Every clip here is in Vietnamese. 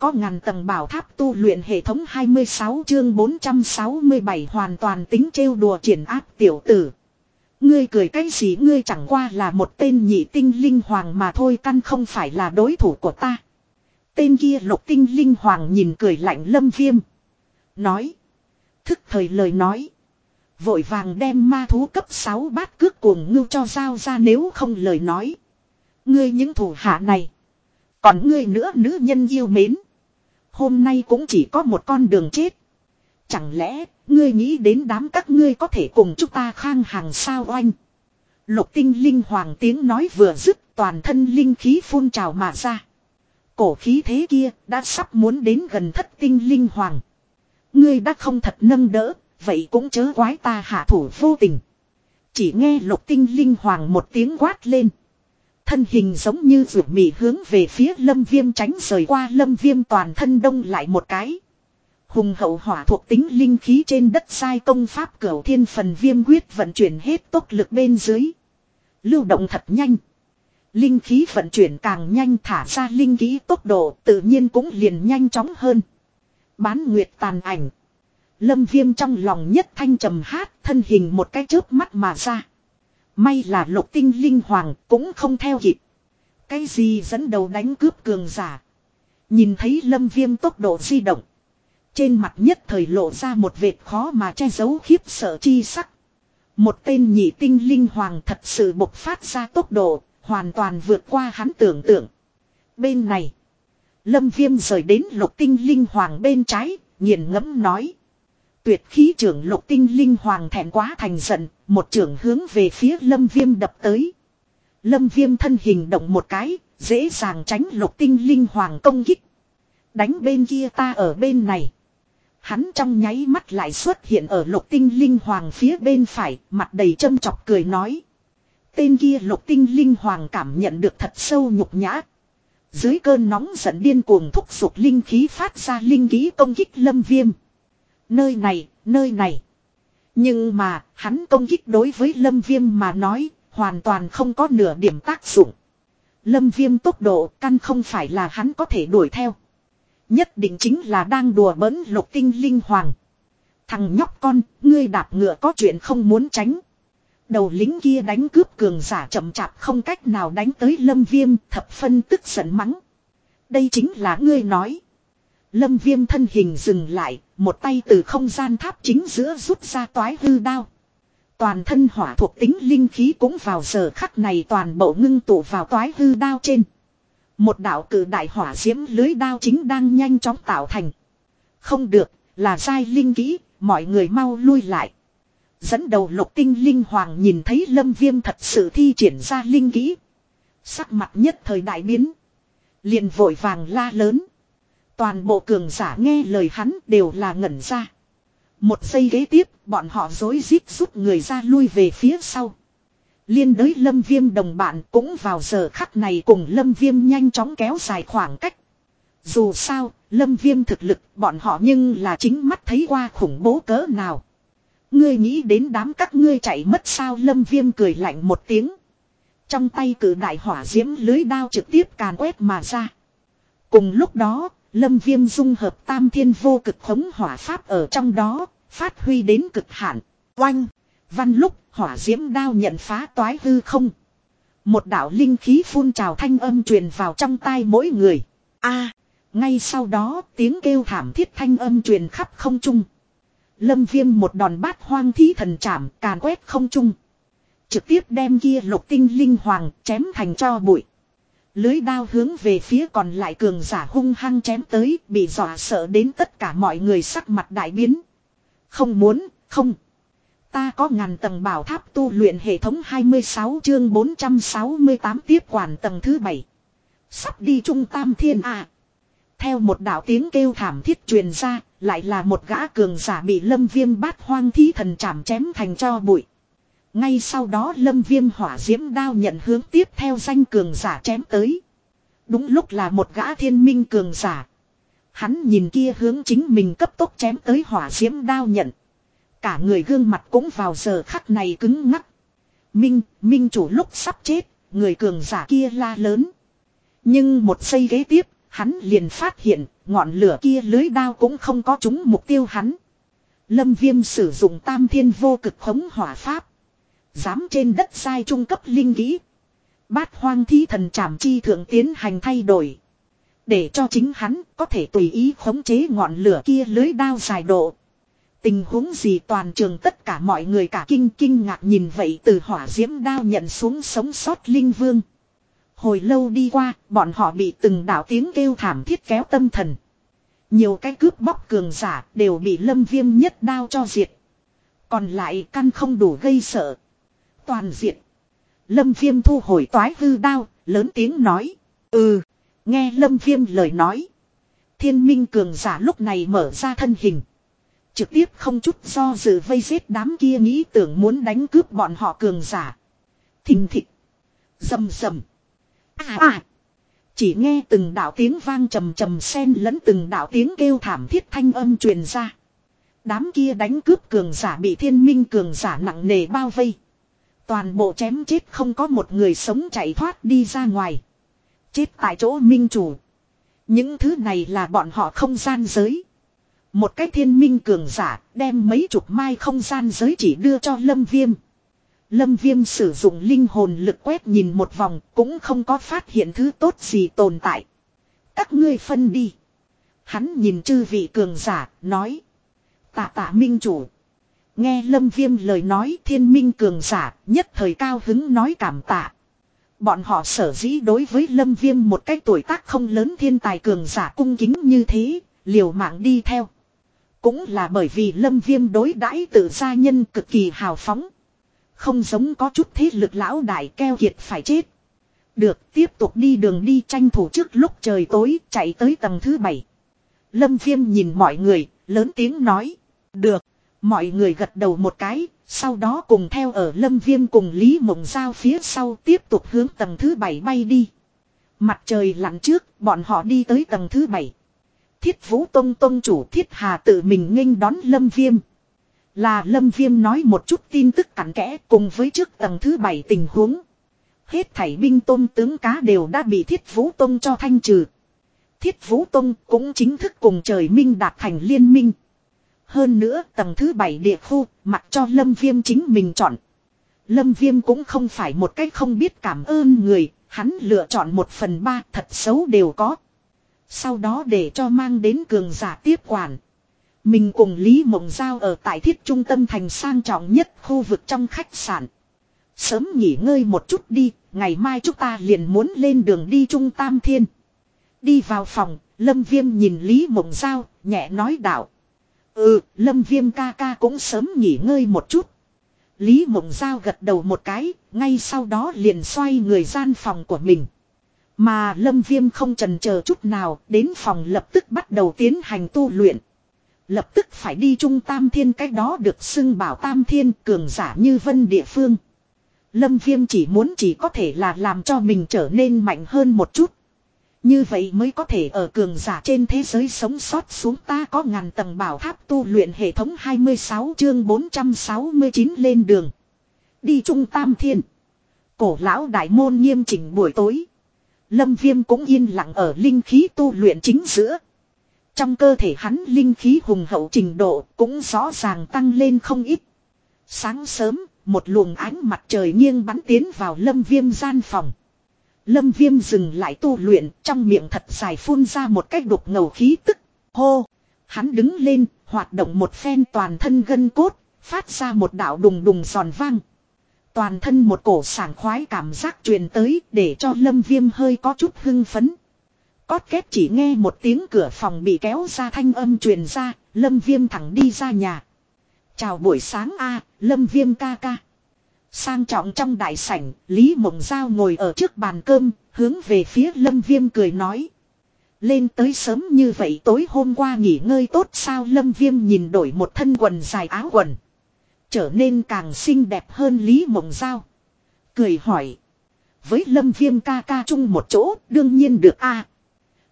có ngàn tầng bảo tháp tu luyện hệ thống 26 chương 467 hoàn toàn tính trêu đùa triển áp tiểu tử. Ngươi cười cái gì ngươi chẳng qua là một tên nhị tinh linh hoàng mà thôi, căn không phải là đối thủ của ta. Tên kia lục tinh linh hoàng nhìn cười lạnh lâm viêm. Nói. Thức thời lời nói. Vội vàng đem ma thú cấp 6 bát cước cuồng ngưu cho giao ra nếu không lời nói. Ngươi những thủ hạ này. Còn ngươi nữa, nữ nhân yêu mến. Hôm nay cũng chỉ có một con đường chết. Chẳng lẽ ngươi nghĩ đến đám các ngươi có thể cùng chúng ta khang hàng sao oanh. Lục tinh linh hoàng tiếng nói vừa dứt toàn thân linh khí phun trào mà ra. Cổ khí thế kia đã sắp muốn đến gần thất tinh linh hoàng. Ngươi đã không thật nâng đỡ, vậy cũng chớ quái ta hạ thủ vô tình. Chỉ nghe lục tinh linh hoàng một tiếng quát lên. Thân hình giống như ruột mì hướng về phía lâm viêm tránh rời qua lâm viêm toàn thân đông lại một cái. Hùng hậu hỏa thuộc tính linh khí trên đất sai công pháp cửu thiên phần viêm quyết vận chuyển hết tốc lực bên dưới. Lưu động thật nhanh. Linh khí vận chuyển càng nhanh thả ra linh khí tốc độ tự nhiên cũng liền nhanh chóng hơn. Bán nguyệt tàn ảnh. Lâm viêm trong lòng nhất thanh trầm hát thân hình một cái chớp mắt mà ra. May là lục tinh linh hoàng cũng không theo kịp. Cái gì dẫn đầu đánh cướp cường giả. Nhìn thấy lâm viêm tốc độ di động. Trên mặt nhất thời lộ ra một vệt khó mà che giấu khiếp sợ chi sắc. Một tên nhị tinh linh hoàng thật sự bộc phát ra tốc độ, hoàn toàn vượt qua hắn tưởng tượng. Bên này, lâm viêm rời đến lục tinh linh hoàng bên trái, nghiền ngẫm nói. Tuyệt khí trưởng lục tinh linh hoàng thẹn quá thành giận, một trưởng hướng về phía lâm viêm đập tới. Lâm viêm thân hình động một cái, dễ dàng tránh lục tinh linh hoàng công kích. Đánh bên kia ta ở bên này. Hắn trong nháy mắt lại xuất hiện ở lục tinh linh hoàng phía bên phải, mặt đầy châm chọc cười nói. Tên kia lục tinh linh hoàng cảm nhận được thật sâu nhục nhã. Dưới cơn nóng giận điên cuồng thúc giục linh khí phát ra linh khí công kích lâm viêm. Nơi này, nơi này. Nhưng mà, hắn công kích đối với lâm viêm mà nói, hoàn toàn không có nửa điểm tác dụng. Lâm viêm tốc độ căn không phải là hắn có thể đuổi theo. Nhất định chính là đang đùa bỡn lục tinh linh hoàng. Thằng nhóc con, ngươi đạp ngựa có chuyện không muốn tránh. Đầu lính kia đánh cướp cường giả chậm chạp không cách nào đánh tới lâm viêm thập phân tức giận mắng. Đây chính là ngươi nói. Lâm viêm thân hình dừng lại, một tay từ không gian tháp chính giữa rút ra toái hư đao. Toàn thân hỏa thuộc tính linh khí cũng vào giờ khắc này toàn bộ ngưng tụ vào toái hư đao trên. Một đạo cử đại hỏa diễm lưới đao chính đang nhanh chóng tạo thành. Không được, là sai linh kỹ, mọi người mau lui lại. Dẫn đầu lục tinh linh hoàng nhìn thấy lâm viêm thật sự thi triển ra linh kỹ. Sắc mặt nhất thời đại biến. liền vội vàng la lớn. Toàn bộ cường giả nghe lời hắn đều là ngẩn ra. Một giây ghế tiếp, bọn họ dối rít rút người ra lui về phía sau. Liên đới lâm viêm đồng bạn cũng vào giờ khắc này cùng lâm viêm nhanh chóng kéo dài khoảng cách. Dù sao, lâm viêm thực lực bọn họ nhưng là chính mắt thấy qua khủng bố cỡ nào. Ngươi nghĩ đến đám các ngươi chạy mất sao lâm viêm cười lạnh một tiếng. Trong tay cử đại hỏa diễm lưới đao trực tiếp càn quét mà ra. Cùng lúc đó, lâm viêm dung hợp tam thiên vô cực khống hỏa pháp ở trong đó, phát huy đến cực hạn. Oanh! Văn lúc hỏa diễm đao nhận phá toái hư không. Một đạo linh khí phun trào thanh âm truyền vào trong tai mỗi người. a ngay sau đó tiếng kêu thảm thiết thanh âm truyền khắp không trung. Lâm viêm một đòn bát hoang thí thần chạm càn quét không trung. Trực tiếp đem kia lục tinh linh hoàng chém thành cho bụi. Lưới đao hướng về phía còn lại cường giả hung hăng chém tới bị dọa sợ đến tất cả mọi người sắc mặt đại biến. Không muốn, không. Ta có ngàn tầng bảo tháp tu luyện hệ thống 26 chương 468 tiếp quản tầng thứ 7. Sắp đi trung tam thiên à. Theo một đạo tiếng kêu thảm thiết truyền ra, lại là một gã cường giả bị lâm viêm bát hoang thí thần chảm chém thành cho bụi. Ngay sau đó lâm viêm hỏa diễm đao nhận hướng tiếp theo danh cường giả chém tới. Đúng lúc là một gã thiên minh cường giả. Hắn nhìn kia hướng chính mình cấp tốc chém tới hỏa diễm đao nhận. Cả người gương mặt cũng vào giờ khắc này cứng ngắc. Minh, Minh chủ lúc sắp chết, người cường giả kia la lớn. Nhưng một giây ghế tiếp, hắn liền phát hiện ngọn lửa kia lưới đao cũng không có trúng mục tiêu hắn. Lâm viêm sử dụng tam thiên vô cực khống hỏa pháp. Dám trên đất sai trung cấp linh kỹ. Bát hoang thí thần trảm chi thượng tiến hành thay đổi. Để cho chính hắn có thể tùy ý khống chế ngọn lửa kia lưới đao dài độ. Tình huống gì toàn trường tất cả mọi người cả kinh kinh ngạc nhìn vậy từ hỏa diễm đao nhận xuống sống sót linh vương. Hồi lâu đi qua, bọn họ bị từng đạo tiếng kêu thảm thiết kéo tâm thần. Nhiều cái cướp bóc cường giả đều bị lâm viêm nhất đao cho diệt. Còn lại căn không đủ gây sợ. Toàn diện. Lâm viêm thu hồi toái hư đao, lớn tiếng nói. Ừ, nghe lâm viêm lời nói. Thiên minh cường giả lúc này mở ra thân hình. Trực tiếp không chút do dự vây giết đám kia nghĩ tưởng muốn đánh cướp bọn họ cường giả. Thình thịch. Dầm dầm. À à. Chỉ nghe từng đạo tiếng vang trầm trầm xen lẫn từng đạo tiếng kêu thảm thiết thanh âm truyền ra. Đám kia đánh cướp cường giả bị thiên minh cường giả nặng nề bao vây. Toàn bộ chém chết không có một người sống chạy thoát đi ra ngoài. Chết tại chỗ minh chủ. Những thứ này là bọn họ không gian giới. Một cái thiên minh cường giả đem mấy chục mai không gian giới chỉ đưa cho Lâm Viêm. Lâm Viêm sử dụng linh hồn lực quét nhìn một vòng cũng không có phát hiện thứ tốt gì tồn tại. Các ngươi phân đi. Hắn nhìn chư vị cường giả, nói. Tạ tạ minh chủ. Nghe Lâm Viêm lời nói thiên minh cường giả, nhất thời cao hứng nói cảm tạ. Bọn họ sở dĩ đối với Lâm Viêm một cái tuổi tác không lớn thiên tài cường giả cung kính như thế, liều mạng đi theo. Cũng là bởi vì Lâm Viêm đối đãi tự gia nhân cực kỳ hào phóng. Không giống có chút thế lực lão đại keo kiệt phải chết. Được tiếp tục đi đường đi tranh thủ trước lúc trời tối chạy tới tầng thứ bảy. Lâm Viêm nhìn mọi người, lớn tiếng nói. Được, mọi người gật đầu một cái, sau đó cùng theo ở Lâm Viêm cùng Lý Mộng Giao phía sau tiếp tục hướng tầng thứ bảy bay đi. Mặt trời lặn trước, bọn họ đi tới tầng thứ bảy. Thiết Vũ Tông Tông chủ Thiết Hà tự mình nghênh đón Lâm Viêm. Là Lâm Viêm nói một chút tin tức cặn kẽ cùng với trước tầng thứ bảy tình huống. Hết thảy binh tôn tướng cá đều đã bị Thiết Vũ Tông cho thanh trừ. Thiết Vũ Tông cũng chính thức cùng trời minh đạt thành liên minh. Hơn nữa tầng thứ bảy địa khu mặc cho Lâm Viêm chính mình chọn. Lâm Viêm cũng không phải một cách không biết cảm ơn người, hắn lựa chọn một phần ba thật xấu đều có. Sau đó để cho mang đến cường giả tiếp quản. Mình cùng Lý Mộng Giao ở tại thiết trung tâm thành sang trọng nhất khu vực trong khách sạn. Sớm nghỉ ngơi một chút đi, ngày mai chúng ta liền muốn lên đường đi Trung Tam Thiên. Đi vào phòng, Lâm Viêm nhìn Lý Mộng Giao, nhẹ nói đạo. Ừ, Lâm Viêm ca ca cũng sớm nghỉ ngơi một chút. Lý Mộng Giao gật đầu một cái, ngay sau đó liền xoay người gian phòng của mình. Mà Lâm Viêm không trần chờ chút nào, đến phòng lập tức bắt đầu tiến hành tu luyện. Lập tức phải đi trung tam thiên cách đó được xưng bảo tam thiên cường giả như vân địa phương. Lâm Viêm chỉ muốn chỉ có thể là làm cho mình trở nên mạnh hơn một chút. Như vậy mới có thể ở cường giả trên thế giới sống sót xuống ta có ngàn tầng bảo tháp tu luyện hệ thống 26 chương 469 lên đường. Đi trung tam thiên. Cổ lão đại môn nghiêm chỉnh buổi tối. Lâm Viêm cũng yên lặng ở linh khí tu luyện chính giữa. Trong cơ thể hắn linh khí hùng hậu trình độ cũng rõ ràng tăng lên không ít. Sáng sớm, một luồng ánh mặt trời nghiêng bắn tiến vào lâm viêm gian phòng. Lâm viêm dừng lại tu luyện trong miệng thật dài phun ra một cách đục ngầu khí tức. Hô! Hắn đứng lên, hoạt động một phen toàn thân gân cốt, phát ra một đạo đùng đùng giòn vang. Toàn thân một cổ sảng khoái cảm giác truyền tới để cho lâm viêm hơi có chút hưng phấn. Cót kép chỉ nghe một tiếng cửa phòng bị kéo ra thanh âm truyền ra, lâm viêm thẳng đi ra nhà. Chào buổi sáng a lâm viêm ca ca. Sang trọng trong đại sảnh, Lý Mộng Giao ngồi ở trước bàn cơm, hướng về phía lâm viêm cười nói. Lên tới sớm như vậy tối hôm qua nghỉ ngơi tốt sao lâm viêm nhìn đổi một thân quần dài áo quần. Trở nên càng xinh đẹp hơn Lý Mộng Giao. Cười hỏi. Với lâm viêm ca ca chung một chỗ đương nhiên được a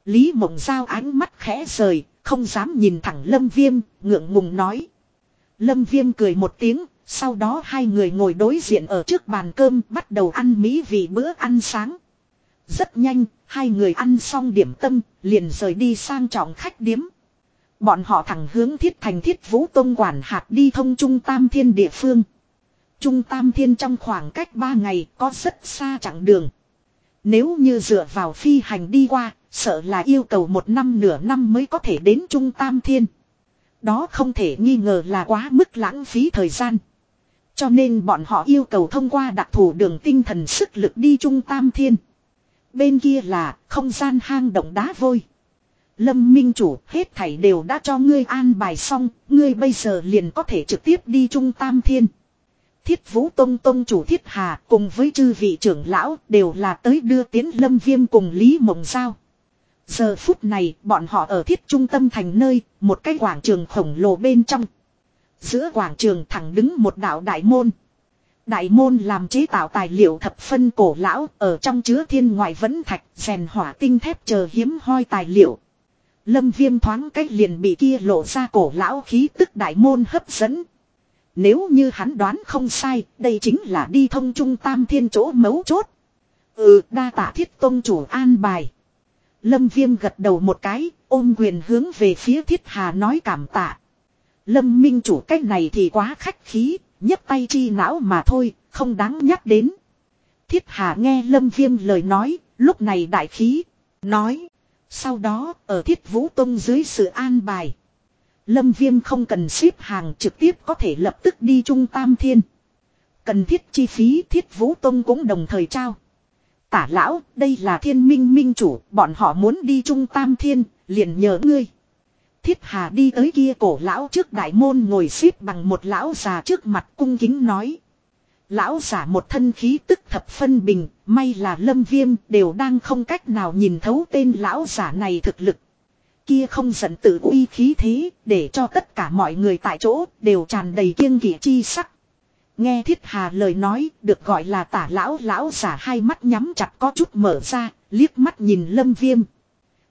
Lý Mộng Giao ánh mắt khẽ rời, không dám nhìn thẳng Lâm Viêm, ngượng ngùng nói. Lâm Viêm cười một tiếng, sau đó hai người ngồi đối diện ở trước bàn cơm bắt đầu ăn mỹ vì bữa ăn sáng. Rất nhanh, Hai người ăn xong điểm tâm, liền rời đi sang trọng khách điếm. Bọn họ thẳng hướng thiết thành thiết vũ tông quản hạt đi thông trung tam thiên địa phương. Trung tam thiên trong khoảng cách ba ngày có rất xa chặng đường. Nếu như dựa vào phi hành đi qua, sợ là yêu cầu một năm nửa năm mới có thể đến trung tam thiên. Đó không thể nghi ngờ là quá mức lãng phí thời gian. Cho nên bọn họ yêu cầu thông qua đặc thù đường tinh thần sức lực đi trung tam thiên. Bên kia là không gian hang động đá vôi. Lâm Minh Chủ hết thảy đều đã cho ngươi an bài xong, ngươi bây giờ liền có thể trực tiếp đi trung tam thiên. Thiết Vũ Tông Tông chủ Thiết Hà cùng với chư vị trưởng lão đều là tới đưa tiến Lâm Viêm cùng Lý Mộng Giao. Giờ phút này bọn họ ở thiết trung tâm thành nơi, một cái quảng trường khổng lồ bên trong. Giữa quảng trường thẳng đứng một đạo đại môn. Đại môn làm chế tạo tài liệu thập phân cổ lão ở trong chứa thiên ngoại vẫn thạch, rèn hỏa tinh thép chờ hiếm hoi tài liệu. Lâm viêm thoáng cách liền bị kia lộ ra cổ lão khí tức đại môn hấp dẫn. Nếu như hắn đoán không sai, đây chính là đi thông trung tam thiên chỗ mấu chốt. Ừ, đa tạ thiết tôn chủ an bài. Lâm viêm gật đầu một cái, ôm quyền hướng về phía thiết hà nói cảm tạ. Lâm minh chủ cách này thì quá khách khí, nhấp tay chi não mà thôi, không đáng nhắc đến. Thiết hà nghe lâm viêm lời nói, lúc này đại khí, nói. Sau đó, ở thiết vũ tông dưới sự an bài. Lâm viêm không cần xếp hàng trực tiếp có thể lập tức đi trung tam thiên. Cần thiết chi phí thiết vũ tông cũng đồng thời trao. Tả lão, đây là thiên minh minh chủ, bọn họ muốn đi trung tam thiên, liền nhờ ngươi. Thiết hà đi tới kia cổ lão trước đại môn ngồi xếp bằng một lão già trước mặt cung kính nói. Lão giả một thân khí tức thập phân bình, may là lâm viêm đều đang không cách nào nhìn thấu tên lão giả này thực lực. Kia không giận tự uy khí thế, để cho tất cả mọi người tại chỗ đều tràn đầy kiêng kỵ chi sắc. Nghe thiết hà lời nói, được gọi là tả lão lão giả hai mắt nhắm chặt có chút mở ra, liếc mắt nhìn lâm viêm.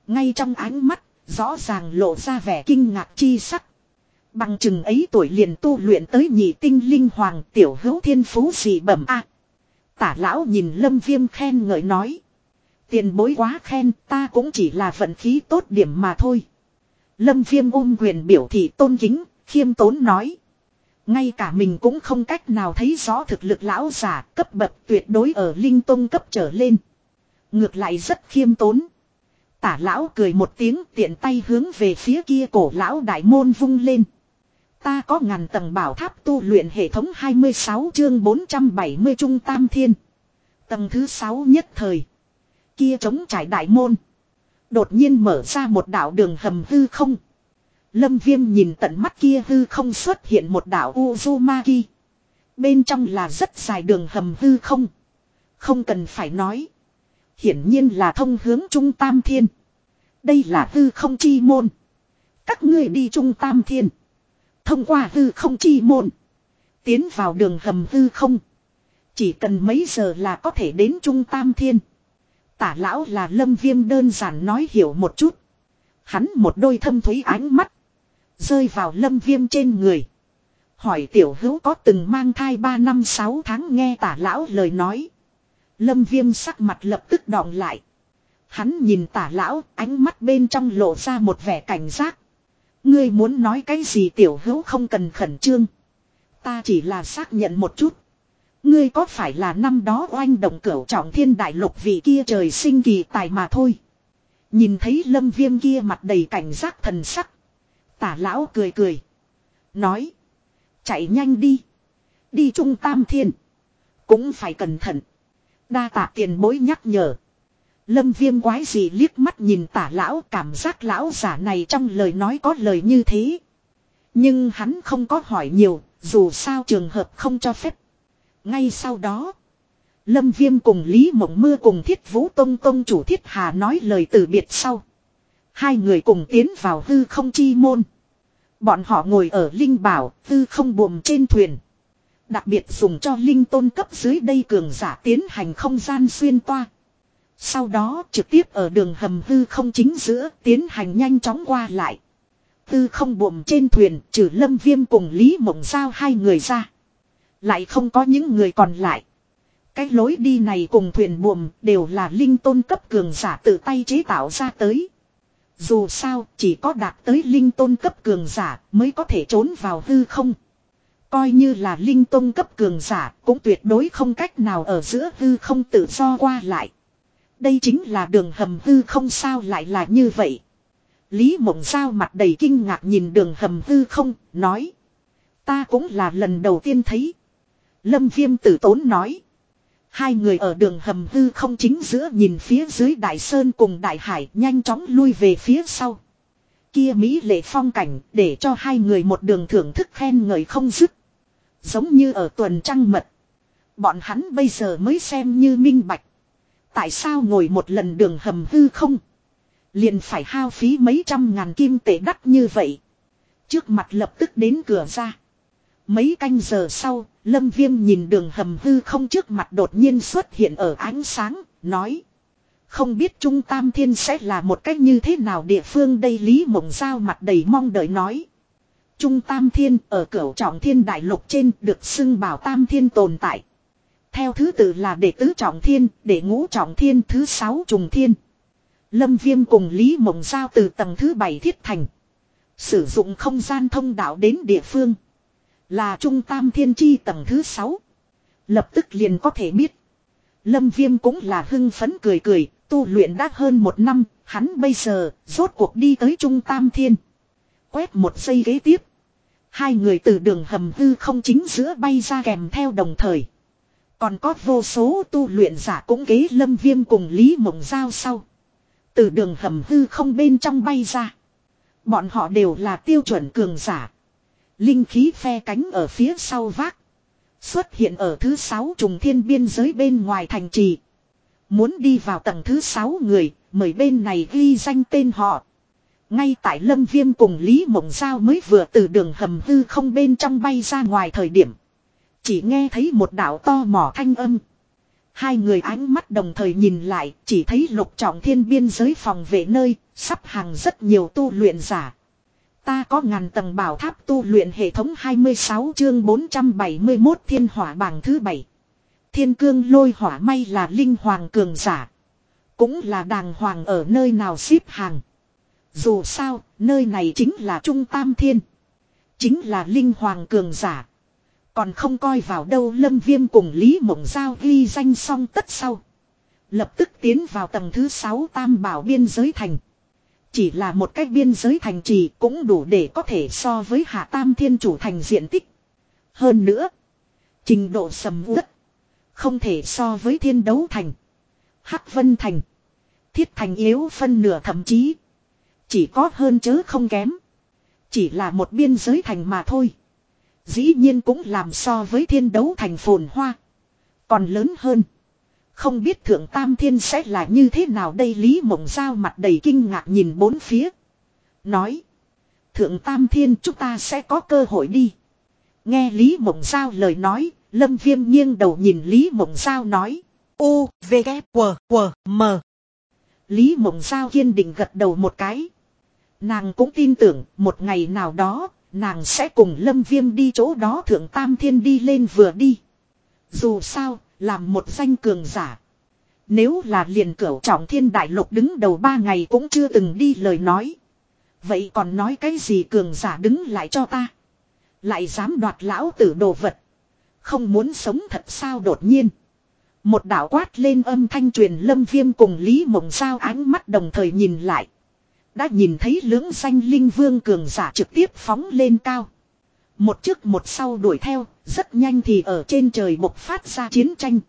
Ngay trong ánh mắt, rõ ràng lộ ra vẻ kinh ngạc chi sắc. Bằng chừng ấy tuổi liền tu luyện tới nhị tinh linh hoàng tiểu hữu thiên phú gì bẩm a Tả lão nhìn lâm viêm khen ngợi nói. Tiền bối quá khen ta cũng chỉ là vận khí tốt điểm mà thôi. Lâm viêm ôm quyền biểu thị tôn kính, khiêm tốn nói. Ngay cả mình cũng không cách nào thấy rõ thực lực lão giả cấp bậc tuyệt đối ở linh tông cấp trở lên. Ngược lại rất khiêm tốn. Tả lão cười một tiếng tiện tay hướng về phía kia cổ lão đại môn vung lên. Ta có ngàn tầng bảo tháp tu luyện hệ thống 26 chương 470 trung tam thiên. Tầng thứ 6 nhất thời. Kia chống trải đại môn. Đột nhiên mở ra một đạo đường hầm hư không. Lâm viêm nhìn tận mắt kia hư không xuất hiện một đảo Uzumaki. Bên trong là rất dài đường hầm hư không. Không cần phải nói. Hiển nhiên là thông hướng Trung Tam Thiên. Đây là hư không chi môn. Các ngươi đi Trung Tam Thiên. Thông qua hư không chi môn. Tiến vào đường hầm hư không. Chỉ cần mấy giờ là có thể đến Trung Tam Thiên. Tả lão là lâm viêm đơn giản nói hiểu một chút. Hắn một đôi thâm thúy ánh mắt. Rơi vào lâm viêm trên người. Hỏi tiểu hữu có từng mang thai 3 năm 6 tháng nghe tả lão lời nói. Lâm viêm sắc mặt lập tức đọng lại. Hắn nhìn tả lão, ánh mắt bên trong lộ ra một vẻ cảnh giác. Ngươi muốn nói cái gì tiểu hữu không cần khẩn trương. Ta chỉ là xác nhận một chút. Ngươi có phải là năm đó oanh động cửu trọng thiên đại lục vị kia trời sinh kỳ tài mà thôi. Nhìn thấy lâm viêm kia mặt đầy cảnh giác thần sắc. Tả lão cười cười. Nói. Chạy nhanh đi. Đi trung tam thiên. Cũng phải cẩn thận. Đa tạ tiền bối nhắc nhở. Lâm viêm quái gì liếc mắt nhìn tả lão cảm giác lão giả này trong lời nói có lời như thế. Nhưng hắn không có hỏi nhiều, dù sao trường hợp không cho phép. Ngay sau đó, Lâm Viêm cùng Lý Mộng Mưa cùng Thiết Vũ Tông Tông chủ Thiết Hà nói lời từ biệt sau. Hai người cùng tiến vào hư không chi môn. Bọn họ ngồi ở linh bảo, hư không buồm trên thuyền. Đặc biệt dùng cho linh tôn cấp dưới đây cường giả tiến hành không gian xuyên toa. Sau đó trực tiếp ở đường hầm hư không chính giữa tiến hành nhanh chóng qua lại. Hư không buồm trên thuyền, trừ lâm viêm cùng Lý Mộng Giao hai người ra. Lại không có những người còn lại. Cái lối đi này cùng thuyền buồm đều là linh tôn cấp cường giả tự tay chế tạo ra tới. Dù sao, chỉ có đạt tới linh tôn cấp cường giả mới có thể trốn vào hư không. Coi như là linh tôn cấp cường giả cũng tuyệt đối không cách nào ở giữa hư không tự do qua lại. Đây chính là đường hầm hư không sao lại là như vậy. Lý mộng sao mặt đầy kinh ngạc nhìn đường hầm hư không, nói. Ta cũng là lần đầu tiên thấy. Lâm viêm tử tốn nói. Hai người ở đường hầm hư không chính giữa nhìn phía dưới đại sơn cùng đại hải nhanh chóng lui về phía sau. Kia Mỹ lệ phong cảnh để cho hai người một đường thưởng thức khen ngợi không dứt. Giống như ở tuần trăng mật. Bọn hắn bây giờ mới xem như minh bạch. Tại sao ngồi một lần đường hầm hư không? Liền phải hao phí mấy trăm ngàn kim tệ đắt như vậy. Trước mặt lập tức đến cửa ra. Mấy canh giờ sau, Lâm Viêm nhìn đường hầm hư không trước mặt đột nhiên xuất hiện ở ánh sáng, nói. Không biết Trung Tam Thiên sẽ là một cách như thế nào địa phương đây Lý Mộng Giao mặt đầy mong đợi nói. Trung Tam Thiên ở cửu trọng thiên đại lục trên được xưng bảo Tam Thiên tồn tại. Theo thứ tự là đệ tứ trọng thiên, đệ ngũ trọng thiên thứ sáu trùng thiên. Lâm Viêm cùng Lý Mộng Giao từ tầng thứ bảy thiết thành. Sử dụng không gian thông đạo đến địa phương. Là Trung Tam Thiên Chi tầng thứ sáu. Lập tức liền có thể biết. Lâm Viêm cũng là hưng phấn cười cười, tu luyện đã hơn một năm, hắn bây giờ, rốt cuộc đi tới Trung Tam Thiên. Quét một giây ghế tiếp. Hai người từ đường hầm hư không chính giữa bay ra kèm theo đồng thời. Còn có vô số tu luyện giả cũng ghế lâm viêm cùng Lý Mộng Giao sau. Từ đường hầm hư không bên trong bay ra. Bọn họ đều là tiêu chuẩn cường giả. Linh khí phe cánh ở phía sau vác. Xuất hiện ở thứ sáu trùng thiên biên giới bên ngoài thành trì. Muốn đi vào tầng thứ sáu người, mời bên này ghi danh tên họ. Ngay tại Lâm Viêm cùng Lý Mộng Giao mới vừa từ đường hầm hư không bên trong bay ra ngoài thời điểm. Chỉ nghe thấy một đạo to mỏ thanh âm. Hai người ánh mắt đồng thời nhìn lại, chỉ thấy lục trọng thiên biên giới phòng vệ nơi, sắp hàng rất nhiều tu luyện giả. Ta có ngàn tầng bảo tháp tu luyện hệ thống 26 chương 471 thiên hỏa bảng thứ 7. Thiên cương lôi hỏa may là linh hoàng cường giả. Cũng là đàng hoàng ở nơi nào xếp hàng. Dù sao, nơi này chính là Trung Tam Thiên. Chính là linh hoàng cường giả. Còn không coi vào đâu lâm viêm cùng Lý Mộng Giao ghi danh xong tất sau. Lập tức tiến vào tầng thứ 6 tam bảo biên giới thành. Chỉ là một cách biên giới thành trì cũng đủ để có thể so với hạ tam thiên chủ thành diện tích. Hơn nữa, trình độ sầm uất. Không thể so với thiên đấu thành. Hắc vân thành. Thiết thành yếu phân nửa thậm chí. Chỉ có hơn chớ không kém. Chỉ là một biên giới thành mà thôi. Dĩ nhiên cũng làm so với thiên đấu thành phồn hoa. Còn lớn hơn. Không biết thượng tam thiên sẽ là như thế nào đây Lý Mộng Giao mặt đầy kinh ngạc nhìn bốn phía. Nói. Thượng tam thiên chúng ta sẽ có cơ hội đi. Nghe Lý Mộng Giao lời nói. Lâm Viêm nghiêng đầu nhìn Lý Mộng Giao nói. U, V, K, W, W, M. Lý Mộng Giao kiên định gật đầu một cái. Nàng cũng tin tưởng một ngày nào đó nàng sẽ cùng Lâm Viêm đi chỗ đó thượng tam thiên đi lên vừa đi. Dù sao, làm một danh cường giả. Nếu là liền cửu trọng thiên đại lục đứng đầu ba ngày cũng chưa từng đi lời nói. Vậy còn nói cái gì cường giả đứng lại cho ta. Lại dám đoạt lão tử đồ vật. Không muốn sống thật sao đột nhiên. Một đạo quát lên âm thanh truyền lâm viêm cùng Lý Mộng Giao ánh mắt đồng thời nhìn lại. Đã nhìn thấy lưỡng danh linh vương cường giả trực tiếp phóng lên cao. Một trước một sau đuổi theo, rất nhanh thì ở trên trời bộc phát ra chiến tranh.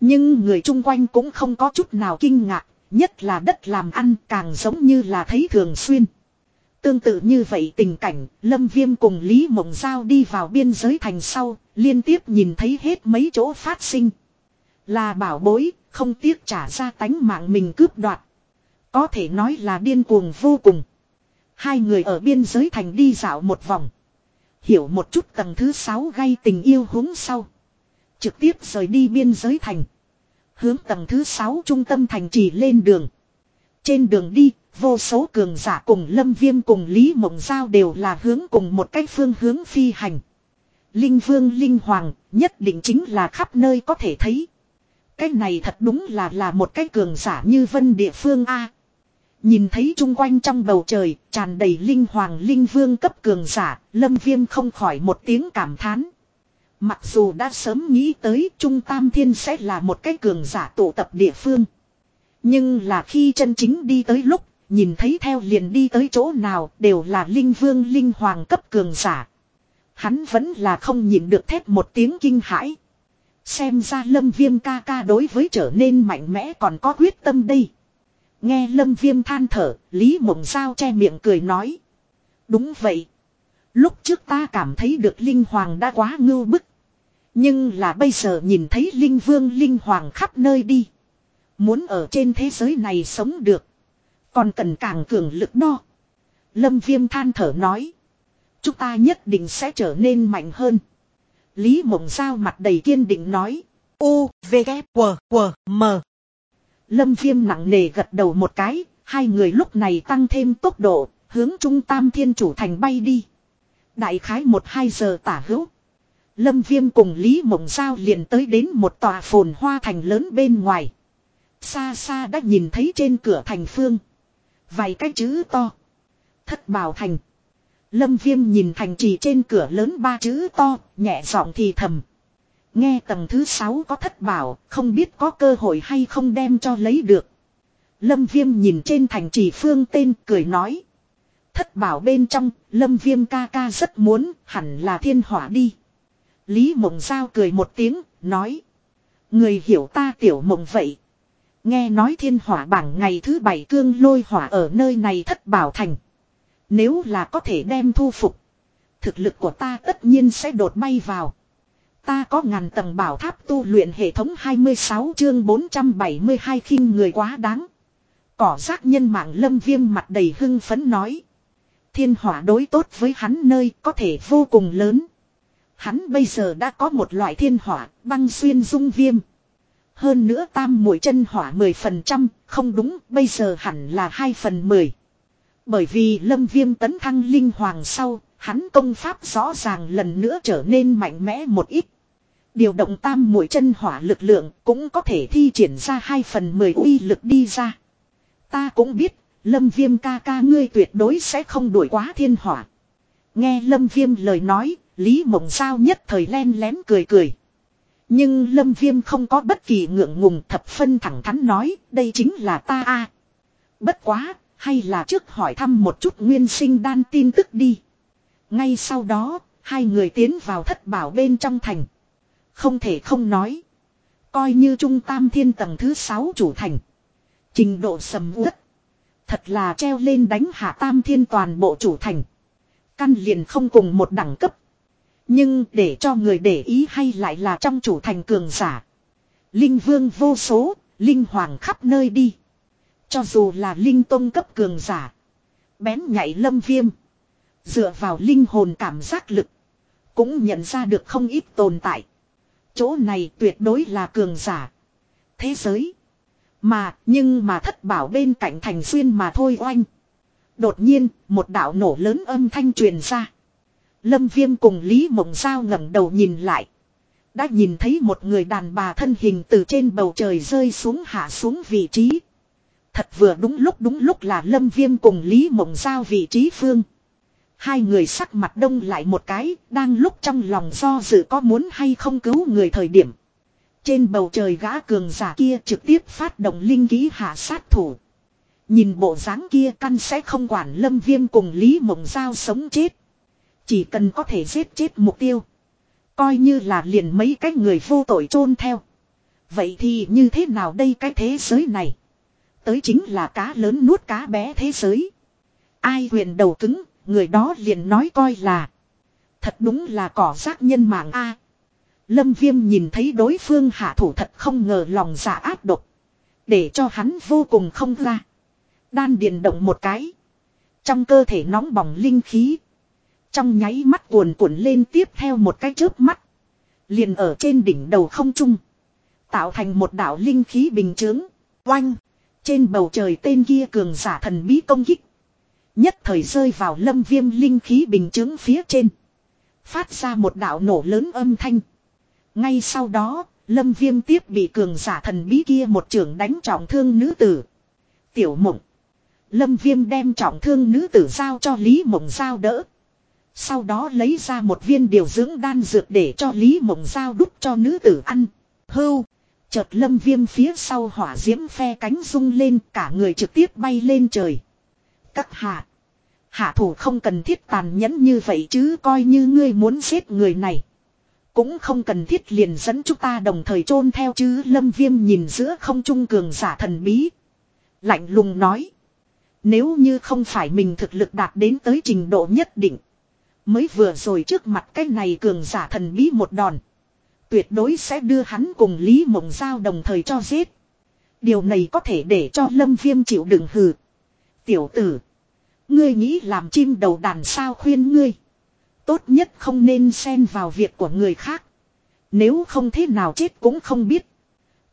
Nhưng người chung quanh cũng không có chút nào kinh ngạc, nhất là đất làm ăn càng giống như là thấy thường xuyên. Tương tự như vậy tình cảnh, Lâm Viêm cùng Lý Mộng Giao đi vào biên giới thành sau, liên tiếp nhìn thấy hết mấy chỗ phát sinh. Là bảo bối, không tiếc trả ra tánh mạng mình cướp đoạt. Có thể nói là điên cuồng vô cùng. Hai người ở biên giới thành đi dạo một vòng. Hiểu một chút tầng thứ sáu gây tình yêu hướng sau. Trực tiếp rời đi biên giới thành. Hướng tầng thứ sáu trung tâm thành trì lên đường. Trên đường đi, vô số cường giả cùng Lâm Viêm cùng Lý Mộng Giao đều là hướng cùng một cách phương hướng phi hành. Linh Vương Linh Hoàng nhất định chính là khắp nơi có thể thấy. Cái này thật đúng là là một cái cường giả như vân địa phương A. Nhìn thấy chung quanh trong bầu trời, tràn đầy linh hoàng linh vương cấp cường giả, lâm viêm không khỏi một tiếng cảm thán. Mặc dù đã sớm nghĩ tới Trung Tam Thiên sẽ là một cái cường giả tụ tập địa phương. Nhưng là khi chân chính đi tới lúc, nhìn thấy theo liền đi tới chỗ nào đều là linh vương linh hoàng cấp cường giả. Hắn vẫn là không nhìn được thét một tiếng kinh hãi. Xem ra lâm viêm ca ca đối với trở nên mạnh mẽ còn có quyết tâm đây. Nghe lâm viêm than thở, Lý Mộng Giao che miệng cười nói. Đúng vậy. Lúc trước ta cảm thấy được Linh Hoàng đã quá ngưu bức. Nhưng là bây giờ nhìn thấy Linh Vương Linh Hoàng khắp nơi đi. Muốn ở trên thế giới này sống được. Còn cần càng cường lực đo. Lâm Viêm than thở nói. Chúng ta nhất định sẽ trở nên mạnh hơn. Lý Mộng Giao mặt đầy kiên định nói. U, V, K, W, W, M. Lâm Viêm nặng nề gật đầu một cái. Hai người lúc này tăng thêm tốc độ. Hướng Trung Tam Thiên Chủ Thành bay đi. Đại khái một hai giờ tả hữu. Lâm Viêm cùng Lý Mộng Giao liền tới đến một tòa phồn hoa thành lớn bên ngoài. Xa xa đã nhìn thấy trên cửa thành phương. Vài cái chữ to. Thất bào thành. Lâm Viêm nhìn thành trì trên cửa lớn ba chữ to, nhẹ giọng thì thầm. Nghe tầng thứ 6 có thất bảo, không biết có cơ hội hay không đem cho lấy được. Lâm Viêm nhìn trên thành trì phương tên, cười nói. Thất bảo bên trong, Lâm Viêm ca ca rất muốn, hẳn là thiên hỏa đi. Lý Mộng Giao cười một tiếng, nói. Người hiểu ta tiểu mộng vậy. Nghe nói thiên hỏa bảng ngày thứ bảy cương lôi hỏa ở nơi này thất bảo thành. Nếu là có thể đem thu phục. Thực lực của ta tất nhiên sẽ đột bay vào. Ta có ngàn tầng bảo tháp tu luyện hệ thống 26 chương 472 khinh người quá đáng. Cỏ giác nhân mạng lâm viêm mặt đầy hưng phấn nói. Thiên hỏa đối tốt với hắn nơi có thể vô cùng lớn. Hắn bây giờ đã có một loại thiên hỏa băng xuyên dung viêm. Hơn nữa tam mũi chân hỏa 10%, không đúng, bây giờ hẳn là 2 phần 10. Bởi vì lâm viêm tấn thăng linh hoàng sau, hắn công pháp rõ ràng lần nữa trở nên mạnh mẽ một ít. Điều động tam mũi chân hỏa lực lượng cũng có thể thi triển ra hai phần 10 uy lực đi ra. Ta cũng biết, lâm viêm ca ca ngươi tuyệt đối sẽ không đuổi quá thiên hỏa. Nghe lâm viêm lời nói, Lý Mộng Giao nhất thời len lén cười cười. Nhưng Lâm Viêm không có bất kỳ ngượng ngùng thập phân thẳng thắn nói, đây chính là ta a Bất quá, hay là trước hỏi thăm một chút nguyên sinh đan tin tức đi. Ngay sau đó, hai người tiến vào thất bảo bên trong thành. Không thể không nói. Coi như trung tam thiên tầng thứ 6 chủ thành. Trình độ sầm uất. Thật là treo lên đánh hạ tam thiên toàn bộ chủ thành. Căn liền không cùng một đẳng cấp. Nhưng để cho người để ý hay lại là trong chủ thành cường giả. Linh vương vô số, linh hoàng khắp nơi đi. Cho dù là linh tôn cấp cường giả. Bén nhảy lâm viêm. Dựa vào linh hồn cảm giác lực. Cũng nhận ra được không ít tồn tại. Chỗ này tuyệt đối là cường giả. Thế giới. Mà, nhưng mà thất bảo bên cạnh thành xuyên mà thôi oanh. Đột nhiên, một đạo nổ lớn âm thanh truyền ra. Lâm Viêm cùng Lý Mộng Giao ngẩng đầu nhìn lại. Đã nhìn thấy một người đàn bà thân hình từ trên bầu trời rơi xuống hạ xuống vị trí. Thật vừa đúng lúc đúng lúc là Lâm Viêm cùng Lý Mộng Giao vị trí phương. Hai người sắc mặt đông lại một cái, đang lúc trong lòng do dự có muốn hay không cứu người thời điểm. Trên bầu trời gã cường giả kia trực tiếp phát động linh ký hạ sát thủ. Nhìn bộ dáng kia căn sẽ không quản Lâm Viêm cùng Lý Mộng Giao sống chết. Chỉ cần có thể giết chết mục tiêu. Coi như là liền mấy cái người vô tội chôn theo. Vậy thì như thế nào đây cái thế giới này? Tới chính là cá lớn nuốt cá bé thế giới. Ai huyền đầu cứng, người đó liền nói coi là. Thật đúng là cỏ rác nhân mạng A. Lâm Viêm nhìn thấy đối phương hạ thủ thật không ngờ lòng dạ giả ác độc. Để cho hắn vô cùng không ra. Đan điền động một cái. Trong cơ thể nóng bỏng linh khí. Trong nháy mắt cuồn cuộn lên tiếp theo một cái chớp mắt. Liền ở trên đỉnh đầu không trung. Tạo thành một đảo linh khí bình chướng. Oanh. Trên bầu trời tên kia cường giả thần bí công kích. Nhất thời rơi vào lâm viêm linh khí bình chứng phía trên. Phát ra một đảo nổ lớn âm thanh. Ngay sau đó, Lâm viêm tiếp bị cường giả thần bí kia một trưởng đánh trọng thương nữ tử. Tiểu mộng. Lâm viêm đem trọng thương nữ tử giao cho Lý mộng giao đỡ. Sau đó lấy ra một viên điều dưỡng đan dược để cho Lý mộng giao đút cho nữ tử ăn. Hưu. Chợt lâm viêm phía sau hỏa diễm phe cánh rung lên cả người trực tiếp bay lên trời. Các hạ. Hạ thủ không cần thiết tàn nhẫn như vậy chứ coi như ngươi muốn giết người này. Cũng không cần thiết liền dẫn chúng ta đồng thời chôn theo chứ lâm viêm nhìn giữa không trung cường giả thần bí. Lạnh lùng nói. Nếu như không phải mình thực lực đạt đến tới trình độ nhất định. Mới vừa rồi trước mặt cái này cường giả thần bí một đòn. Tuyệt đối sẽ đưa hắn cùng Lý Mộng Giao đồng thời cho giết. Điều này có thể để cho Lâm Viêm chịu đựng hừ. Tiểu tử. Ngươi nghĩ làm chim đầu đàn sao khuyên ngươi. Tốt nhất không nên xen vào việc của người khác. Nếu không thế nào chết cũng không biết.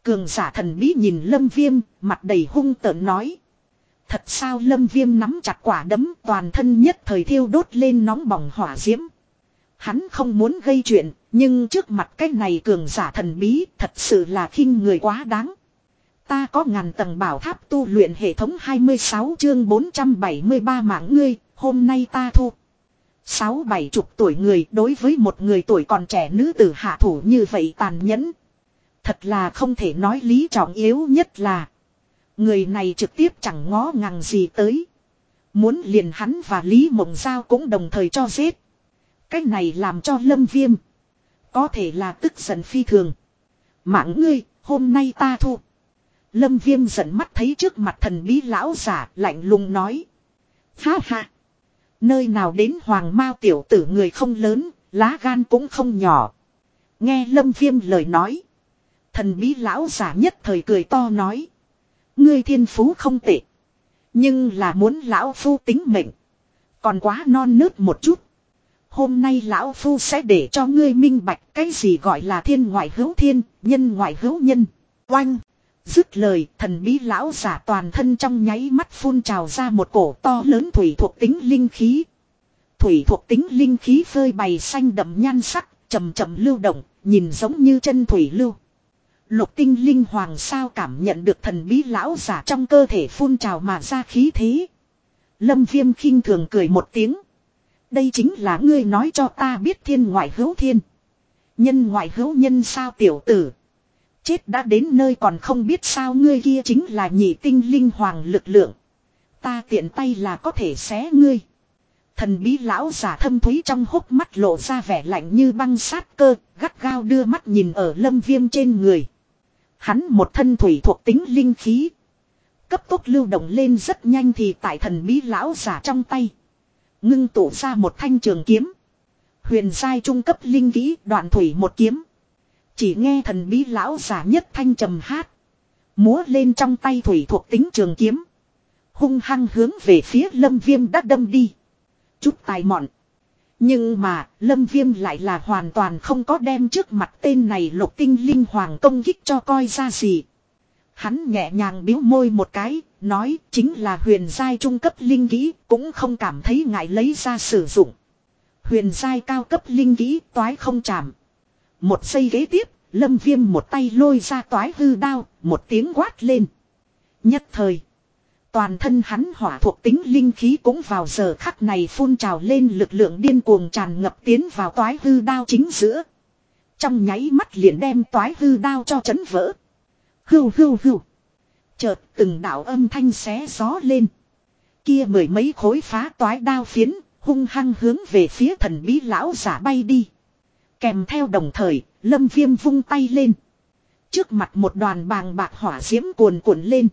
Cường giả thần bí nhìn lâm viêm, mặt đầy hung tợn nói. Thật sao lâm viêm nắm chặt quả đấm toàn thân nhất thời thiêu đốt lên nóng bỏng hỏa diễm. Hắn không muốn gây chuyện, nhưng trước mặt cái này cường giả thần bí thật sự là khinh người quá đáng. Ta có ngàn tầng bảo tháp tu luyện hệ thống 26 chương 473 mạng ngươi, hôm nay ta thu. Sáu bảy chục tuổi người đối với một người tuổi còn trẻ nữ tử hạ thủ như vậy tàn nhẫn. Thật là không thể nói lý trọng yếu nhất là. Người này trực tiếp chẳng ngó ngàng gì tới. Muốn liền hắn và Lý Mộng Giao cũng đồng thời cho giết. cách này làm cho lâm viêm. Có thể là tức giận phi thường. Mạng ngươi, hôm nay ta thu. Lâm viêm giận mắt thấy trước mặt thần bí lão giả lạnh lùng nói. Ha ha. Nơi nào đến hoàng mao tiểu tử người không lớn, lá gan cũng không nhỏ. Nghe lâm viêm lời nói. Thần bí lão giả nhất thời cười to nói. Ngươi thiên phú không tệ. Nhưng là muốn lão phu tính mệnh. Còn quá non nớt một chút. Hôm nay lão phu sẽ để cho ngươi minh bạch cái gì gọi là thiên ngoại hữu thiên, nhân ngoại hữu nhân. Oanh! Dứt lời, thần bí lão giả toàn thân trong nháy mắt phun trào ra một cổ to lớn thủy thuộc tính linh khí. Thủy thuộc tính linh khí phơi bày xanh đậm nhan sắc, chậm chậm lưu động, nhìn giống như chân thủy lưu. Lục tinh linh hoàng sao cảm nhận được thần bí lão giả trong cơ thể phun trào mà ra khí thế. Lâm viêm khinh thường cười một tiếng. Đây chính là ngươi nói cho ta biết thiên ngoại hữu thiên. Nhân ngoại hữu nhân sao tiểu tử. Chết đã đến nơi còn không biết sao ngươi kia chính là nhị tinh linh hoàng lực lượng. Ta tiện tay là có thể xé ngươi. Thần bí lão giả thâm thúy trong hốc mắt lộ ra vẻ lạnh như băng sát cơ, gắt gao đưa mắt nhìn ở lâm viêm trên người. Hắn một thân thủy thuộc tính linh khí. Cấp tốc lưu động lên rất nhanh thì tại thần bí lão giả trong tay. Ngưng tụ ra một thanh trường kiếm. Huyền sai trung cấp linh khí đoạn thủy một kiếm. Chỉ nghe thần bí lão giả nhất thanh trầm hát. Múa lên trong tay thủy thuộc tính trường kiếm. Hung hăng hướng về phía lâm viêm đã đâm đi. Chút tài mọn. Nhưng mà, Lâm Viêm lại là hoàn toàn không có đem trước mặt tên này lục tinh linh hoàng công kích cho coi ra gì. Hắn nhẹ nhàng biếu môi một cái, nói chính là huyền giai trung cấp linh kỹ, cũng không cảm thấy ngại lấy ra sử dụng. Huyền giai cao cấp linh kỹ toái không chạm. Một giây ghế tiếp, lâm viêm một tay lôi ra toái hư đao, một tiếng quát lên. Nhất thời. Toàn thân hắn hỏa thuộc tính linh khí cũng vào giờ khắc này phun trào lên lực lượng điên cuồng tràn ngập tiến vào toái hư đao chính giữa. Trong nháy mắt liền đem toái hư đao cho chấn vỡ. Hưu hưu hưu. Chợt từng đạo âm thanh xé gió lên. Kia mười mấy khối phá toái đao phiến, hung hăng hướng về phía thần bí lão giả bay đi. Kèm theo đồng thời, lâm viêm vung tay lên. Trước mặt một đoàn bàng bạc hỏa diễm cuồn cuộn lên.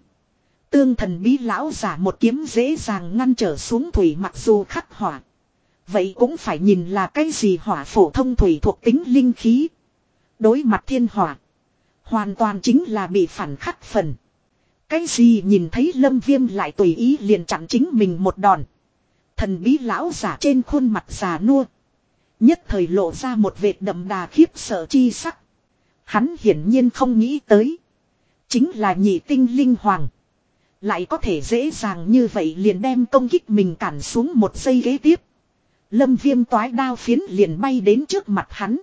Tương thần bí lão giả một kiếm dễ dàng ngăn trở xuống thủy mặc dù khắc hỏa. Vậy cũng phải nhìn là cái gì hỏa phổ thông thủy thuộc tính linh khí. Đối mặt thiên hỏa. Hoàn toàn chính là bị phản khắc phần. Cái gì nhìn thấy lâm viêm lại tùy ý liền chặn chính mình một đòn. Thần bí lão giả trên khuôn mặt già nua. Nhất thời lộ ra một vệt đậm đà khiếp sợ chi sắc. Hắn hiển nhiên không nghĩ tới. Chính là nhị tinh linh hoàng. Lại có thể dễ dàng như vậy liền đem công kích mình cản xuống một giây ghế tiếp. Lâm viêm toái đao phiến liền bay đến trước mặt hắn.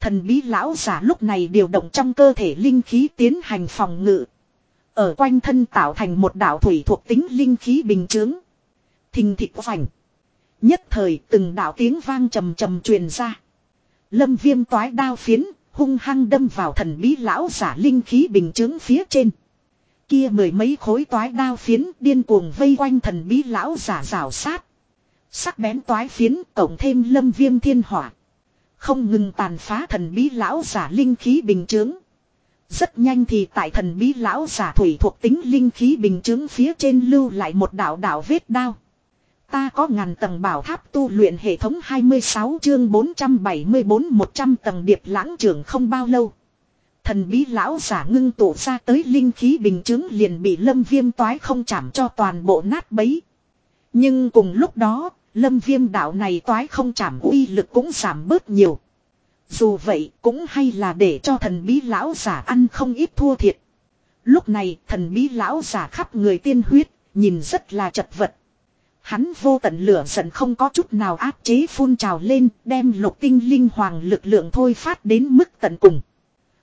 Thần bí lão giả lúc này điều động trong cơ thể linh khí tiến hành phòng ngự. Ở quanh thân tạo thành một đạo thủy thuộc tính linh khí bình chướng. Thình thịt vành. Nhất thời từng đạo tiếng vang trầm trầm truyền ra. Lâm viêm toái đao phiến, hung hăng đâm vào thần bí lão giả linh khí bình chứng phía trên. Kia mười mấy khối toái đao phiến điên cuồng vây quanh thần bí lão giả rào sát. Sắc bén toái phiến cộng thêm lâm viêm thiên hỏa. Không ngừng tàn phá thần bí lão giả linh khí bình chứng Rất nhanh thì tại thần bí lão giả thủy thuộc tính linh khí bình chứng phía trên lưu lại một đảo đảo vết đao. Ta có ngàn tầng bảo tháp tu luyện hệ thống 26 chương 474 100 tầng điệp lãng trưởng không bao lâu. Thần bí lão giả ngưng tụ ra tới linh khí bình chứng liền bị lâm viêm toái không chạm cho toàn bộ nát bấy. Nhưng cùng lúc đó, lâm viêm đạo này toái không chạm uy lực cũng giảm bớt nhiều. Dù vậy cũng hay là để cho thần bí lão giả ăn không ít thua thiệt. Lúc này thần bí lão giả khắp người tiên huyết, nhìn rất là chật vật. Hắn vô tận lửa giận không có chút nào áp chế phun trào lên, đem lục tinh linh hoàng lực lượng thôi phát đến mức tận cùng.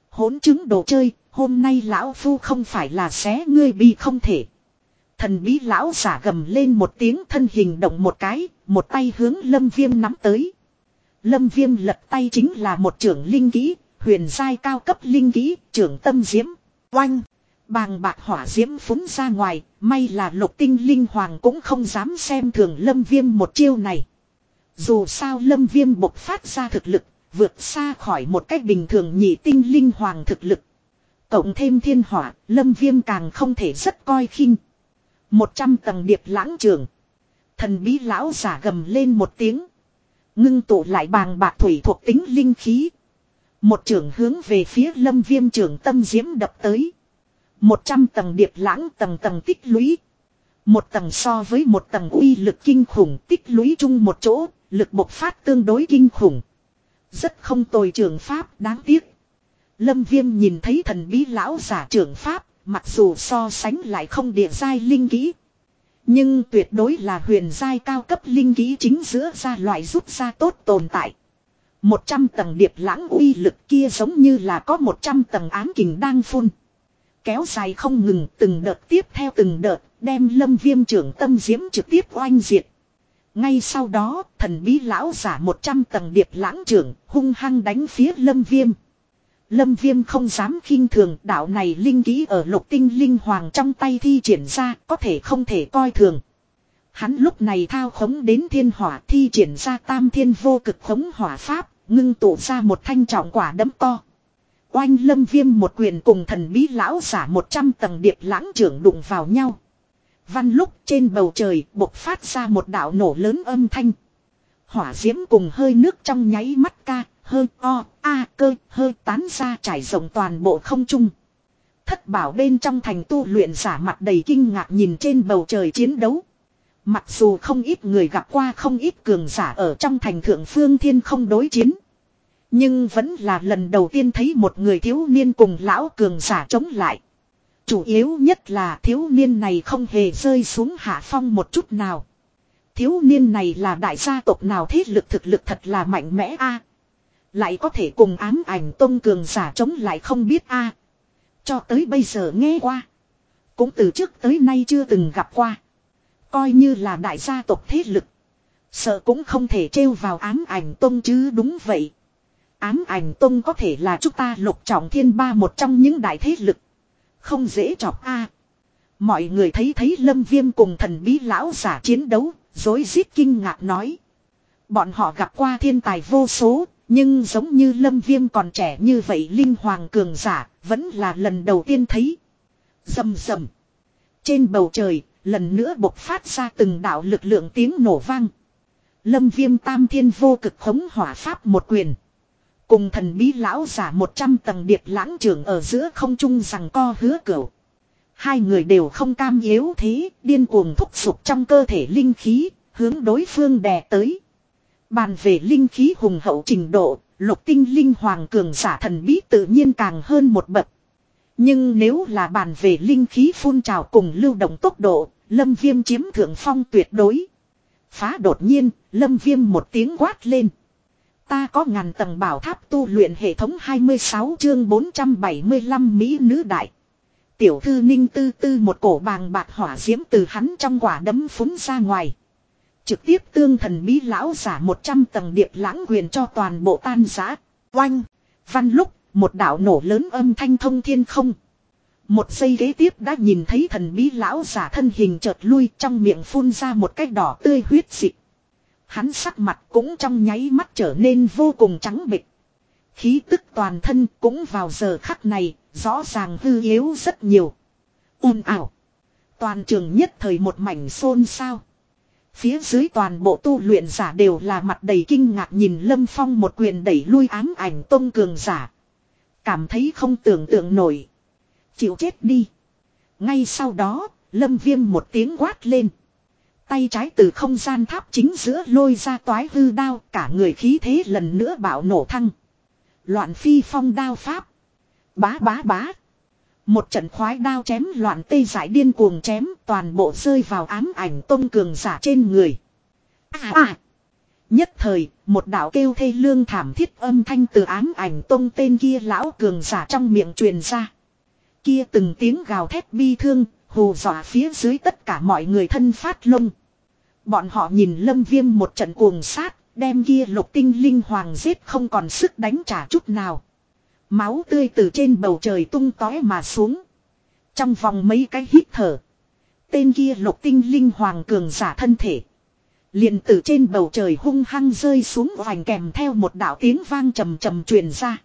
Hốn chứng đồ chơi, hôm nay lão phu không phải là xé ngươi bi không thể. Thần bí lão giả gầm lên một tiếng thân hình động một cái, một tay hướng lâm viêm nắm tới. Lâm viêm lật tay chính là một trưởng linh kỹ, huyền giai cao cấp linh kỹ, trưởng tâm diễm, oanh. Bàng bạc hỏa diễm phúng ra ngoài, may là lục tinh linh hoàng cũng không dám xem thường lâm viêm một chiêu này. Dù sao lâm viêm bộc phát ra thực lực, vượt xa khỏi một cách bình thường nhị tinh linh hoàng thực lực. Cộng thêm thiên hỏa, lâm viêm càng không thể rất coi khinh. Một trăm tầng điệp lãng trường. Thần bí lão giả gầm lên một tiếng. Ngưng tụ lại bàng bạc thủy thuộc tính linh khí. Một trường hướng về phía lâm viêm trường tâm diễm đập tới. Một trăm tầng điệp lãng tầng tầng tích lũy. Một tầng so với một tầng uy lực kinh khủng tích lũy chung một chỗ, lực bộc phát tương đối kinh khủng. Rất không tồi trường pháp đáng tiếc. Lâm viêm nhìn thấy thần bí lão giả trường pháp, mặc dù so sánh lại không địa giai linh kỹ. Nhưng tuyệt đối là huyền giai cao cấp linh kỹ chính giữa ra loại rút ra tốt tồn tại. Một trăm tầng điệp lãng uy lực kia giống như là có một trăm tầng án kình đang phun. Kéo dài không ngừng từng đợt tiếp theo từng đợt, đem lâm viêm trưởng tâm diễm trực tiếp oanh diệt. Ngay sau đó, thần bí lão giả 100 tầng điệp lãng trưởng, hung hăng đánh phía lâm viêm. Lâm viêm không dám khinh thường đạo này linh ký ở lục tinh linh hoàng trong tay thi triển ra, có thể không thể coi thường. Hắn lúc này thao khống đến thiên hỏa thi triển ra tam thiên vô cực khống hỏa pháp, ngưng tụ ra một thanh trọng quả đấm to. Oanh lâm viêm một quyền cùng thần bí lão giả 100 tầng điệp lãng trưởng đụng vào nhau. Văn lúc trên bầu trời bộc phát ra một đạo nổ lớn âm thanh. Hỏa diễm cùng hơi nước trong nháy mắt ca, hơi o, a cơ, hơi tán ra trải rộng toàn bộ không trung. Thất bảo bên trong thành tu luyện giả mặt đầy kinh ngạc nhìn trên bầu trời chiến đấu. Mặc dù không ít người gặp qua không ít cường giả ở trong thành thượng phương thiên không đối chiến. Nhưng vẫn là lần đầu tiên thấy một người thiếu niên cùng lão cường giả chống lại. Chủ yếu nhất là thiếu niên này không hề rơi xuống hạ phong một chút nào. Thiếu niên này là đại gia tộc nào thế lực thực lực thật là mạnh mẽ a Lại có thể cùng ám ảnh tôn cường giả chống lại không biết a Cho tới bây giờ nghe qua. Cũng từ trước tới nay chưa từng gặp qua. Coi như là đại gia tộc thế lực. Sợ cũng không thể trêu vào ám ảnh tôn chứ đúng vậy. Ám ảnh tông có thể là chúng ta lục trọng thiên ba một trong những đại thế lực. Không dễ chọc a. Mọi người thấy thấy lâm viêm cùng thần bí lão giả chiến đấu, dối rít kinh ngạc nói. Bọn họ gặp qua thiên tài vô số, nhưng giống như lâm viêm còn trẻ như vậy linh hoàng cường giả, vẫn là lần đầu tiên thấy. Dầm dầm. Trên bầu trời, lần nữa bộc phát ra từng đạo lực lượng tiếng nổ vang. Lâm viêm tam thiên vô cực khống hỏa pháp một quyền. Cùng thần bí lão giả 100 tầng điệp lãng trưởng ở giữa không trung rằng co hứa cửu. Hai người đều không cam yếu thế, điên cuồng thúc sụp trong cơ thể linh khí, hướng đối phương đè tới. Bàn về linh khí hùng hậu trình độ, lục tinh linh hoàng cường giả thần bí tự nhiên càng hơn một bậc. Nhưng nếu là bàn về linh khí phun trào cùng lưu động tốc độ, lâm viêm chiếm thượng phong tuyệt đối. Phá đột nhiên, lâm viêm một tiếng quát lên. Ta có ngàn tầng bảo tháp tu luyện hệ thống 26 chương 475 Mỹ nữ đại. Tiểu thư ninh tư tư một cổ bàng bạc hỏa diễm từ hắn trong quả đấm phúng ra ngoài. Trực tiếp tương thần bí lão giả 100 tầng điệp lãng quyền cho toàn bộ tan giá. Oanh! Văn lúc, một đạo nổ lớn âm thanh thông thiên không. Một giây ghế tiếp đã nhìn thấy thần bí lão giả thân hình chợt lui trong miệng phun ra một cái đỏ tươi huyết dịch Hắn sắc mặt cũng trong nháy mắt trở nên vô cùng trắng bịch. Khí tức toàn thân cũng vào giờ khắc này, rõ ràng hư yếu rất nhiều. un ảo. Toàn trường nhất thời một mảnh xôn xao. Phía dưới toàn bộ tu luyện giả đều là mặt đầy kinh ngạc nhìn Lâm Phong một quyền đẩy lui ám ảnh tôn cường giả. Cảm thấy không tưởng tượng nổi. Chịu chết đi. Ngay sau đó, Lâm Viêm một tiếng quát lên. Tay trái từ không gian tháp chính giữa lôi ra toái hư đao, cả người khí thế lần nữa bạo nổ thăng. Loạn phi phong đao pháp. Bá bá bá. Một trận khoái đao chém loạn tê giải điên cuồng chém toàn bộ rơi vào ám ảnh tông cường giả trên người. À à. Nhất thời, một đạo kêu thê lương thảm thiết âm thanh từ ám ảnh tông tên kia lão cường giả trong miệng truyền ra. Kia từng tiếng gào thét bi thương, hù dọa phía dưới tất cả mọi người thân phát lông. Bọn họ nhìn lâm viêm một trận cuồng sát, đem kia lục tinh linh hoàng giết không còn sức đánh trả chút nào. Máu tươi từ trên bầu trời tung tói mà xuống. Trong vòng mấy cái hít thở. Tên kia lục tinh linh hoàng cường giả thân thể. liền từ trên bầu trời hung hăng rơi xuống vành kèm theo một đạo tiếng vang trầm trầm truyền ra.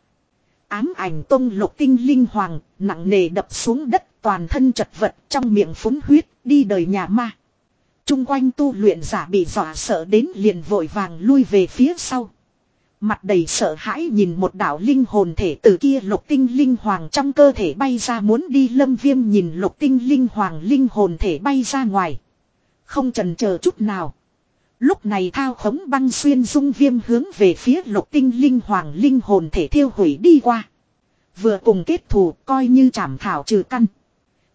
Ám ảnh tông lục tinh linh hoàng, nặng nề đập xuống đất toàn thân chật vật trong miệng phúng huyết, đi đời nhà ma. Trung quanh tu luyện giả bị dọa sợ đến liền vội vàng lui về phía sau. Mặt đầy sợ hãi nhìn một đạo linh hồn thể từ kia lục tinh linh hoàng trong cơ thể bay ra muốn đi lâm viêm nhìn lục tinh linh hoàng linh hồn thể bay ra ngoài. Không trần chờ chút nào. Lúc này thao khống băng xuyên dung viêm hướng về phía lục tinh linh hoàng linh hồn thể thiêu hủy đi qua. Vừa cùng kết thù coi như chảm thảo trừ căn.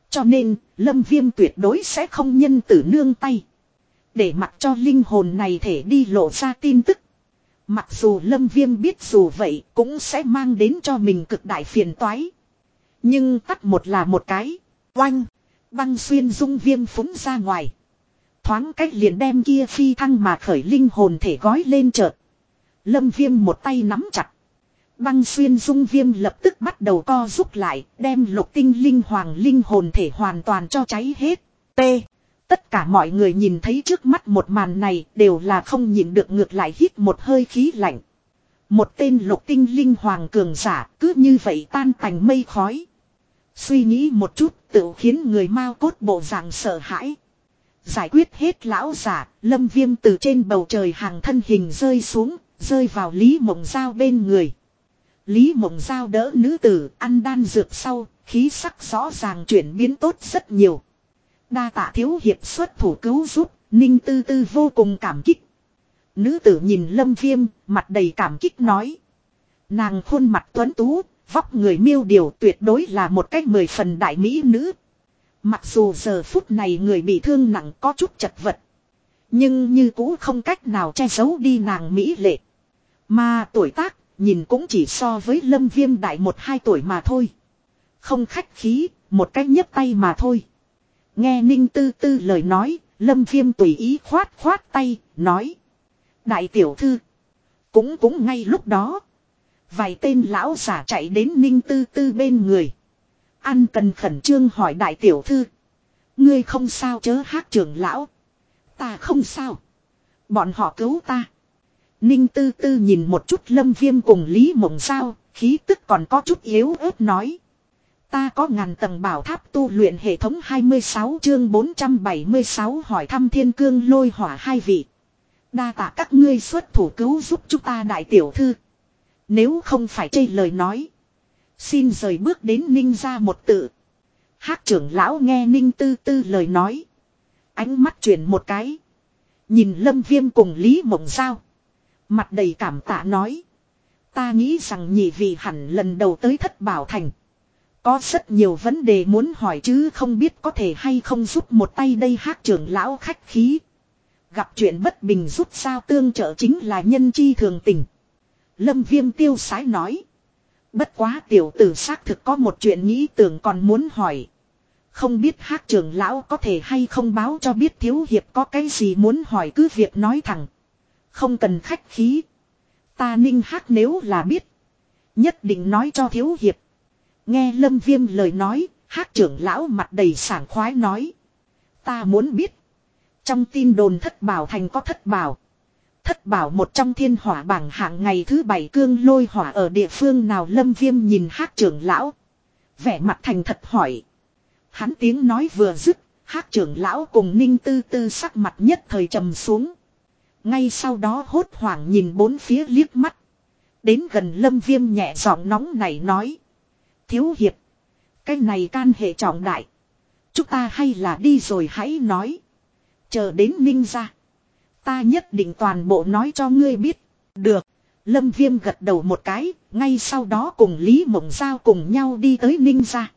Cho nên, lâm viêm tuyệt đối sẽ không nhân tử nương tay. Để mặc cho linh hồn này thể đi lộ ra tin tức. Mặc dù lâm viêm biết dù vậy cũng sẽ mang đến cho mình cực đại phiền toái. Nhưng tắt một là một cái. Oanh. Băng xuyên dung viêm phúng ra ngoài. Thoáng cách liền đem kia phi thăng mà khởi linh hồn thể gói lên chợt. Lâm viêm một tay nắm chặt. Băng xuyên dung viêm lập tức bắt đầu co rút lại, đem lục tinh linh hoàng linh hồn thể hoàn toàn cho cháy hết. T. Tất cả mọi người nhìn thấy trước mắt một màn này đều là không nhìn được ngược lại hít một hơi khí lạnh. Một tên lục tinh linh hoàng cường giả cứ như vậy tan thành mây khói. Suy nghĩ một chút tự khiến người mau cốt bộ dạng sợ hãi. Giải quyết hết lão giả, lâm viêm từ trên bầu trời hàng thân hình rơi xuống, rơi vào Lý Mộng Giao bên người. Lý Mộng Giao đỡ nữ tử, ăn đan dược sau, khí sắc rõ ràng chuyển biến tốt rất nhiều. Đa tạ thiếu hiệp xuất thủ cứu giúp, Ninh Tư Tư vô cùng cảm kích. Nữ tử nhìn Lâm Viêm, mặt đầy cảm kích nói. Nàng khuôn mặt tuấn tú, vóc người miêu điều tuyệt đối là một cách mười phần đại mỹ nữ. Mặc dù giờ phút này người bị thương nặng có chút chật vật. Nhưng như cũ không cách nào che giấu đi nàng mỹ lệ. Mà tuổi tác, nhìn cũng chỉ so với lâm viêm đại một hai tuổi mà thôi. Không khách khí, một cách nhấp tay mà thôi. Nghe Ninh Tư Tư lời nói, Lâm Viêm tùy ý khoát khoát tay, nói. Đại tiểu thư. Cũng cũng ngay lúc đó. Vài tên lão giả chạy đến Ninh Tư Tư bên người. Ăn cần khẩn trương hỏi đại tiểu thư. Ngươi không sao chớ hát trưởng lão. Ta không sao. Bọn họ cứu ta. Ninh Tư Tư nhìn một chút Lâm Viêm cùng Lý Mộng Giao, khí tức còn có chút yếu ớt nói. Ta có ngàn tầng bảo tháp tu luyện hệ thống 26 chương 476 hỏi thăm thiên cương lôi hỏa hai vị. Đa tạ các ngươi xuất thủ cứu giúp chúng ta đại tiểu thư. Nếu không phải chây lời nói. Xin rời bước đến ninh ra một tự. Hát trưởng lão nghe ninh tư tư lời nói. Ánh mắt chuyển một cái. Nhìn lâm viêm cùng Lý Mộng Giao. Mặt đầy cảm tạ nói. Ta nghĩ rằng nhị vị hẳn lần đầu tới thất bảo thành. Có rất nhiều vấn đề muốn hỏi chứ không biết có thể hay không giúp một tay đây hát trưởng lão khách khí. Gặp chuyện bất bình giúp sao tương trợ chính là nhân chi thường tình. Lâm viêm tiêu sái nói. Bất quá tiểu tử xác thực có một chuyện nghĩ tưởng còn muốn hỏi. Không biết hát trưởng lão có thể hay không báo cho biết thiếu hiệp có cái gì muốn hỏi cứ việc nói thẳng. Không cần khách khí. Ta ninh hát nếu là biết. Nhất định nói cho thiếu hiệp. Nghe lâm viêm lời nói, hát trưởng lão mặt đầy sảng khoái nói. Ta muốn biết. Trong tin đồn thất bảo thành có thất bảo. Thất bảo một trong thiên hỏa bảng hạng ngày thứ bảy cương lôi hỏa ở địa phương nào lâm viêm nhìn hát trưởng lão. Vẻ mặt thành thật hỏi. Hắn tiếng nói vừa dứt, hát trưởng lão cùng ninh tư tư sắc mặt nhất thời trầm xuống. Ngay sau đó hốt hoảng nhìn bốn phía liếc mắt. Đến gần lâm viêm nhẹ giọng nóng này nói. Thiếu hiệp. Cái này can hệ trọng đại. Chúng ta hay là đi rồi hãy nói. Chờ đến ninh ra. Ta nhất định toàn bộ nói cho ngươi biết. Được. Lâm Viêm gật đầu một cái, ngay sau đó cùng Lý Mộng Giao cùng nhau đi tới Ninh Gia.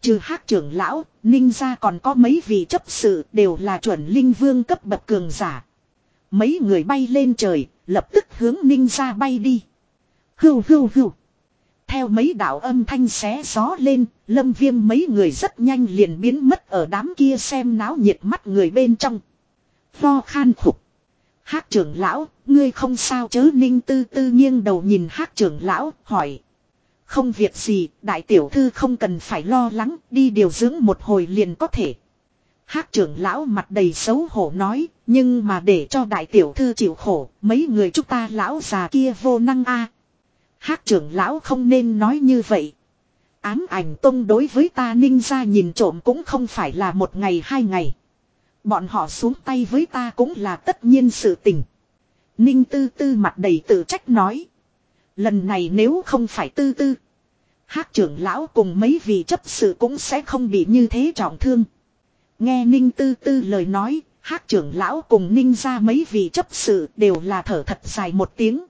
Trừ hát trưởng lão, Ninh Gia còn có mấy vị chấp sự đều là chuẩn linh vương cấp bậc cường giả. Mấy người bay lên trời, lập tức hướng Ninh Gia bay đi. Hưu hưu hưu. Theo mấy đạo âm thanh xé gió lên, lâm viêm mấy người rất nhanh liền biến mất ở đám kia xem náo nhiệt mắt người bên trong. Lo khan khục. Hát trưởng lão, ngươi không sao chớ ninh tư tư nghiêng đầu nhìn hát trưởng lão, hỏi. Không việc gì, đại tiểu thư không cần phải lo lắng, đi điều dưỡng một hồi liền có thể. Hát trưởng lão mặt đầy xấu hổ nói, nhưng mà để cho đại tiểu thư chịu khổ, mấy người chúng ta lão già kia vô năng a. Hát trưởng lão không nên nói như vậy. Ám ảnh tông đối với ta ninh ra nhìn trộm cũng không phải là một ngày hai ngày. Bọn họ xuống tay với ta cũng là tất nhiên sự tình. Ninh tư tư mặt đầy tự trách nói. Lần này nếu không phải tư tư. Hát trưởng lão cùng mấy vị chấp sự cũng sẽ không bị như thế trọng thương. Nghe Ninh tư tư lời nói, hát trưởng lão cùng Ninh ra mấy vị chấp sự đều là thở thật dài một tiếng.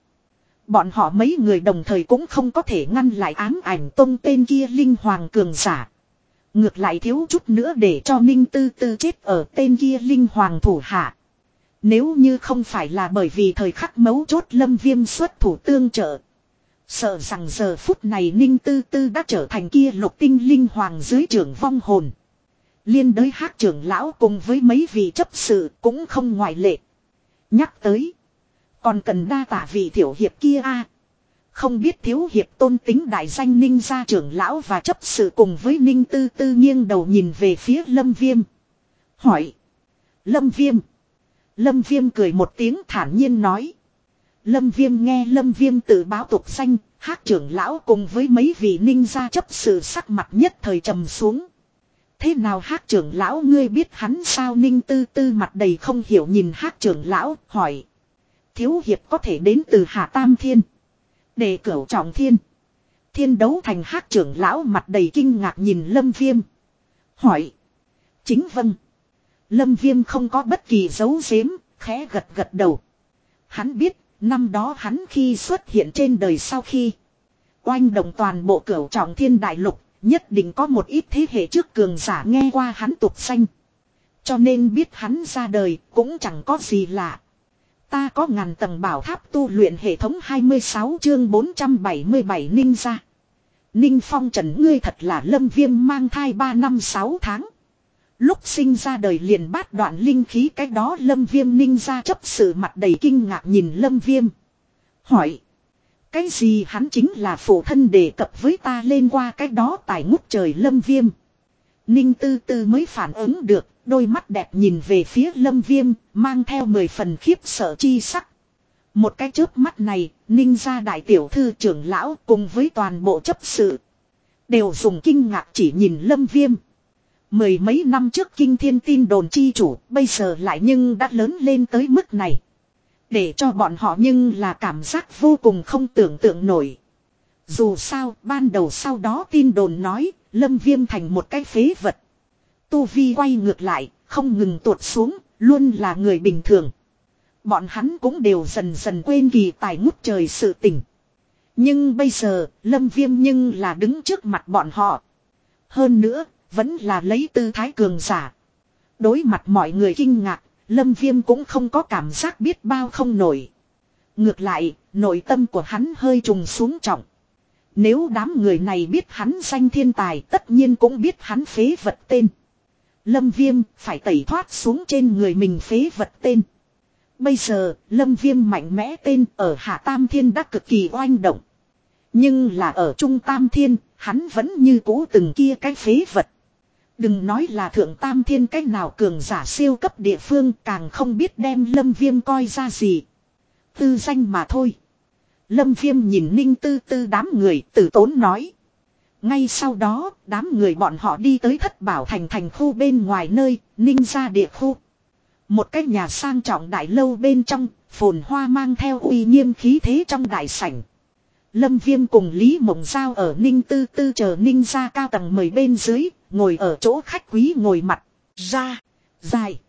Bọn họ mấy người đồng thời cũng không có thể ngăn lại ám ảnh tông tên kia linh hoàng cường giả. Ngược lại thiếu chút nữa để cho Ninh Tư Tư chết ở tên kia Linh Hoàng thủ hạ. Nếu như không phải là bởi vì thời khắc mấu chốt lâm viêm xuất thủ tương trợ. Sợ rằng giờ phút này Ninh Tư Tư đã trở thành kia lục tinh Linh Hoàng dưới trưởng vong hồn. Liên đới hát trưởng lão cùng với mấy vị chấp sự cũng không ngoại lệ. Nhắc tới. Còn cần đa tả vị tiểu hiệp kia a không biết thiếu hiệp tôn tính đại danh ninh gia trưởng lão và chấp sự cùng với ninh tư tư nghiêng đầu nhìn về phía lâm viêm. Hỏi. Lâm viêm. Lâm viêm cười một tiếng thản nhiên nói. Lâm viêm nghe lâm viêm tự báo tục xanh, hát trưởng lão cùng với mấy vị ninh gia chấp sự sắc mặt nhất thời trầm xuống. Thế nào hát trưởng lão ngươi biết hắn sao ninh tư tư mặt đầy không hiểu nhìn hát trưởng lão, hỏi. Thiếu hiệp có thể đến từ Hà Tam Thiên. Đề cửu trọng thiên. Thiên đấu thành hát trưởng lão mặt đầy kinh ngạc nhìn lâm viêm. Hỏi. Chính vâng. Lâm viêm không có bất kỳ dấu xếm, khẽ gật gật đầu. Hắn biết, năm đó hắn khi xuất hiện trên đời sau khi. Oanh động toàn bộ cửu trọng thiên đại lục, nhất định có một ít thế hệ trước cường giả nghe qua hắn tục xanh. Cho nên biết hắn ra đời cũng chẳng có gì lạ. Ta có ngàn tầng bảo tháp tu luyện hệ thống 26 chương 477 ninh ra. Ninh phong trần, ngươi thật là lâm viêm mang thai 3 năm 6 tháng. Lúc sinh ra đời liền bát đoạn linh khí, cái đó lâm viêm ninh ra chấp sự mặt đầy kinh ngạc nhìn lâm viêm. Hỏi. Cái gì hắn chính là phụ thân đề cập với ta lên qua cái đó tài ngút trời lâm viêm. Ninh tư tư mới phản ứng được, đôi mắt đẹp nhìn về phía lâm viêm, mang theo mười phần khiếp sợ chi sắc. Một cái chớp mắt này, ninh ra đại tiểu thư trưởng lão cùng với toàn bộ chấp sự. Đều dùng kinh ngạc chỉ nhìn lâm viêm. Mười mấy năm trước kinh thiên tin đồn chi chủ, bây giờ lại nhưng đã lớn lên tới mức này. Để cho bọn họ nhưng là cảm giác vô cùng không tưởng tượng nổi. Dù sao, ban đầu sau đó tin đồn nói, Lâm Viêm thành một cái phế vật. Tu Vi quay ngược lại, không ngừng tuột xuống, luôn là người bình thường. Bọn hắn cũng đều dần dần quên kỳ tài ngút trời sự tình. Nhưng bây giờ, Lâm Viêm nhưng là đứng trước mặt bọn họ. Hơn nữa, vẫn là lấy tư thái cường giả. Đối mặt mọi người kinh ngạc, Lâm Viêm cũng không có cảm giác biết bao không nổi. Ngược lại, nội tâm của hắn hơi trùng xuống trọng. Nếu đám người này biết hắn danh thiên tài tất nhiên cũng biết hắn phế vật tên. Lâm Viêm phải tẩy thoát xuống trên người mình phế vật tên. Bây giờ, Lâm Viêm mạnh mẽ tên ở Hạ Tam Thiên đã cực kỳ oanh động. Nhưng là ở Trung Tam Thiên, hắn vẫn như cũ từng kia cái phế vật. Đừng nói là Thượng Tam Thiên cách nào cường giả siêu cấp địa phương càng không biết đem Lâm Viêm coi ra gì. Tư danh mà thôi. Lâm Viêm nhìn Ninh Tư Tư đám người tử tốn nói. Ngay sau đó, đám người bọn họ đi tới thất bảo thành thành khu bên ngoài nơi, Ninh ra địa khu. Một cái nhà sang trọng đại lâu bên trong, phồn hoa mang theo uy nghiêm khí thế trong đại sảnh. Lâm Viêm cùng Lý Mộng Giao ở Ninh Tư Tư chờ Ninh ra cao tầng mời bên dưới, ngồi ở chỗ khách quý ngồi mặt, ra, dài.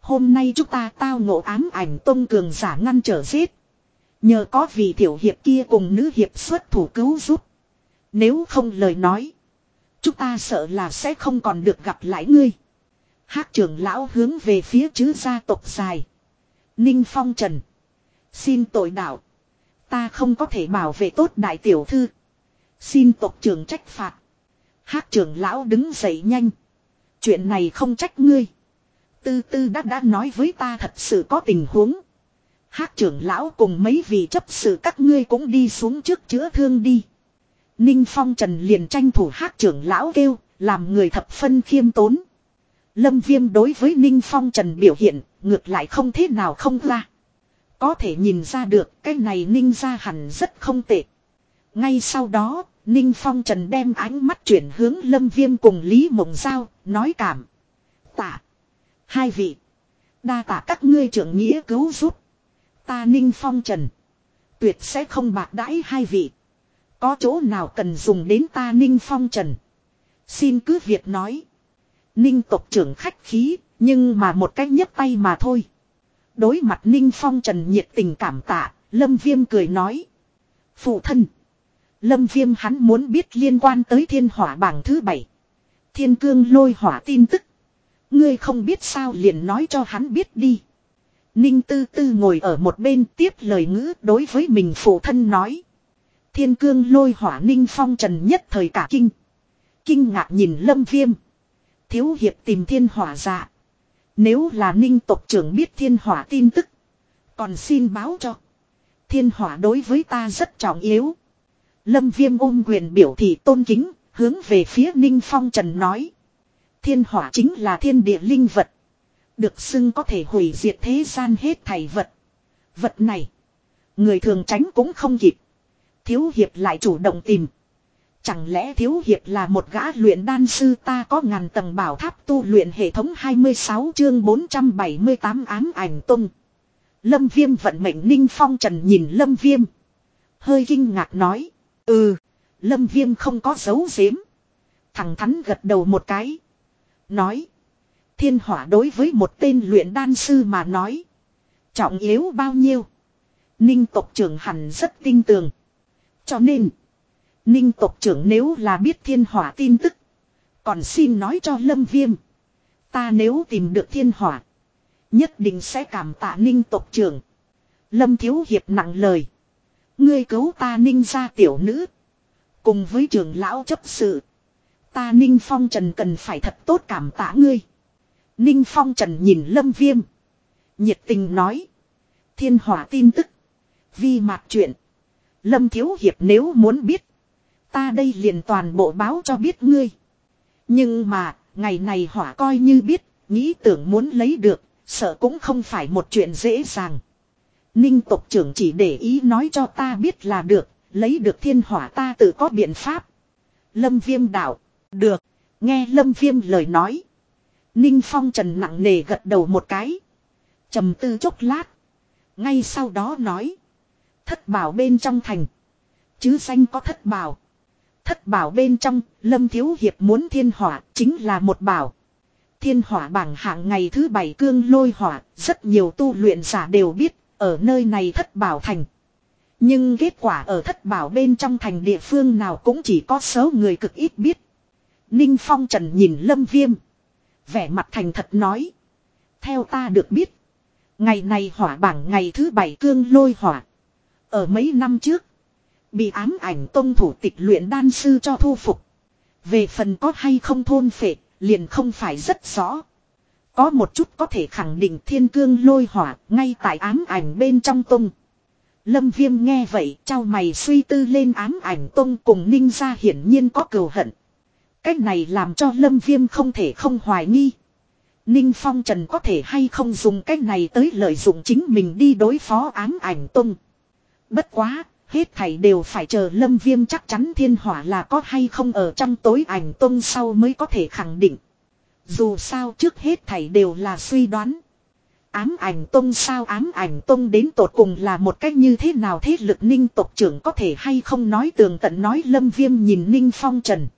Hôm nay chúng ta tao ngộ ám ảnh tông cường giả ngăn trở giết. Nhờ có vị tiểu hiệp kia cùng nữ hiệp xuất thủ cứu giúp. Nếu không lời nói. Chúng ta sợ là sẽ không còn được gặp lại ngươi. Hát trưởng lão hướng về phía chứ gia tộc dài. Ninh Phong Trần. Xin tội đạo. Ta không có thể bảo vệ tốt đại tiểu thư. Xin tộc trưởng trách phạt. Hát trưởng lão đứng dậy nhanh. Chuyện này không trách ngươi. Tư tư đã đã nói với ta thật sự có tình huống. Hát trưởng lão cùng mấy vị chấp sự các ngươi cũng đi xuống trước chữa thương đi. Ninh Phong Trần liền tranh thủ hát trưởng lão kêu, làm người thập phân khiêm tốn. Lâm Viêm đối với Ninh Phong Trần biểu hiện, ngược lại không thế nào không ra. Có thể nhìn ra được cái này Ninh ra hẳn rất không tệ. Ngay sau đó, Ninh Phong Trần đem ánh mắt chuyển hướng Lâm Viêm cùng Lý Mộng Giao, nói cảm. Tạ. Hai vị. Đa tạ các ngươi trưởng nghĩa cứu giúp. Ta Ninh Phong Trần. Tuyệt sẽ không bạc đãi hai vị. Có chỗ nào cần dùng đến ta Ninh Phong Trần. Xin cứ việc nói. Ninh tộc trưởng khách khí, nhưng mà một cách nhấp tay mà thôi. Đối mặt Ninh Phong Trần nhiệt tình cảm tạ, Lâm Viêm cười nói. Phụ thân. Lâm Viêm hắn muốn biết liên quan tới thiên hỏa bảng thứ bảy Thiên cương lôi hỏa tin tức. Ngươi không biết sao liền nói cho hắn biết đi. Ninh Tư Tư ngồi ở một bên tiếp lời ngữ đối với mình phụ thân nói. Thiên cương lôi hỏa Ninh Phong Trần nhất thời cả kinh. Kinh ngạc nhìn Lâm Viêm. Thiếu hiệp tìm thiên hỏa dạ. Nếu là Ninh tộc trưởng biết thiên hỏa tin tức. Còn xin báo cho. Thiên hỏa đối với ta rất trọng yếu. Lâm Viêm ôm quyền biểu thị tôn kính, hướng về phía Ninh Phong Trần nói. Thiên hỏa chính là thiên địa linh vật. Được xưng có thể hủy diệt thế gian hết thảy vật. Vật này. Người thường tránh cũng không kịp. Thiếu hiệp lại chủ động tìm. Chẳng lẽ thiếu hiệp là một gã luyện đan sư ta có ngàn tầng bảo tháp tu luyện hệ thống 26 chương 478 ám ảnh tung. Lâm viêm vận mệnh ninh phong trần nhìn lâm viêm. Hơi kinh ngạc nói. Ừ. Lâm viêm không có dấu giếm. Thẳng thắn gật đầu một cái. Nói. Thiên hỏa đối với một tên luyện đan sư mà nói. Trọng yếu bao nhiêu. Ninh tộc trưởng hẳn rất tin tường. Cho nên. Ninh tộc trưởng nếu là biết thiên hỏa tin tức. Còn xin nói cho lâm viêm. Ta nếu tìm được thiên hỏa. Nhất định sẽ cảm tạ ninh tộc trưởng. Lâm thiếu hiệp nặng lời. Ngươi cứu ta ninh ra tiểu nữ. Cùng với trưởng lão chấp sự. Ta ninh phong trần cần phải thật tốt cảm tạ ngươi. Ninh phong trần nhìn lâm viêm. Nhiệt tình nói. Thiên hỏa tin tức. Vi mạc chuyện. Lâm thiếu hiệp nếu muốn biết. Ta đây liền toàn bộ báo cho biết ngươi. Nhưng mà, ngày này hỏa coi như biết, nghĩ tưởng muốn lấy được, sợ cũng không phải một chuyện dễ dàng. Ninh tộc trưởng chỉ để ý nói cho ta biết là được, lấy được thiên hỏa ta tự có biện pháp. Lâm viêm đạo, được, nghe lâm viêm lời nói. Ninh phong trần nặng nề gật đầu một cái. trầm tư chốc lát. Ngay sau đó nói. Thất bảo bên trong thành. Chứ danh có thất bảo. Thất bảo bên trong, Lâm Thiếu Hiệp muốn thiên hỏa, chính là một bảo. Thiên hỏa bảng hạng ngày thứ bảy cương lôi hỏa, rất nhiều tu luyện giả đều biết, ở nơi này thất bảo thành. Nhưng kết quả ở thất bảo bên trong thành địa phương nào cũng chỉ có số người cực ít biết. Ninh Phong Trần nhìn Lâm Viêm. Vẻ mặt thành thật nói. Theo ta được biết. Ngày này hỏa bảng ngày thứ bảy cương lôi hỏa. Ở mấy năm trước. Bị ám ảnh tông thủ tịch luyện đan sư cho thu phục. Về phần có hay không thôn phệ, liền không phải rất rõ. Có một chút có thể khẳng định thiên cương lôi hỏa ngay tại ám ảnh bên trong tông. Lâm viêm nghe vậy trao mày suy tư lên ám ảnh tông cùng ninh ra hiển nhiên có cừu hận. Cách này làm cho lâm viêm không thể không hoài nghi. Ninh Phong Trần có thể hay không dùng cách này tới lợi dụng chính mình đi đối phó ám ảnh tông. Bất quá, hết thảy đều phải chờ lâm viêm chắc chắn thiên hỏa là có hay không ở trong tối ảnh tông sau mới có thể khẳng định. Dù sao trước hết thảy đều là suy đoán. Ám ảnh tông sao ám ảnh tông đến tột cùng là một cách như thế nào thế lực ninh tộc trưởng có thể hay không nói tường tận nói lâm viêm nhìn ninh phong trần.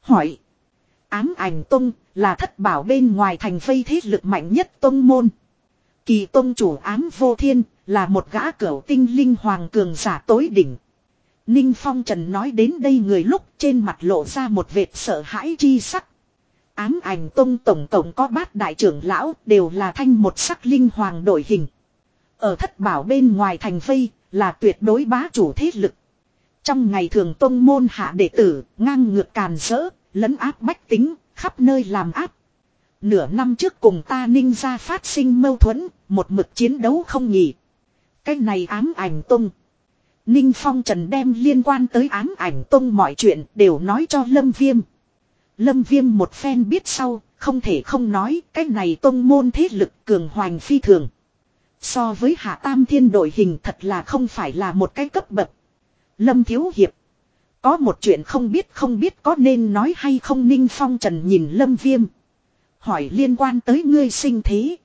Hỏi. Ám ảnh tông là thất bảo bên ngoài thành phây thế lực mạnh nhất tông môn. Kỳ tông chủ ám vô thiên là một gã cửu tinh linh hoàng cường giả tối đỉnh. Ninh Phong Trần nói đến đây người lúc trên mặt lộ ra một vệt sợ hãi chi sắc. Ám ảnh tông tổng tổng có bát đại trưởng lão đều là thanh một sắc linh hoàng đổi hình. Ở thất bảo bên ngoài thành vây là tuyệt đối bá chủ thế lực. Trong ngày thường tông môn hạ đệ tử ngang ngược càn rỡ, lấn áp bách tính, khắp nơi làm áp. Nửa năm trước cùng ta ninh ra phát sinh mâu thuẫn, một mực chiến đấu không nhỉ. Cái này ám ảnh tung Ninh Phong Trần đem liên quan tới ám ảnh tông mọi chuyện đều nói cho Lâm Viêm. Lâm Viêm một phen biết sau, không thể không nói cái này tông môn thế lực cường hoành phi thường. So với hạ tam thiên đội hình thật là không phải là một cái cấp bậc. Lâm Thiếu Hiệp. Có một chuyện không biết không biết có nên nói hay không Ninh Phong Trần nhìn Lâm Viêm. Hỏi liên quan tới ngươi sinh thế.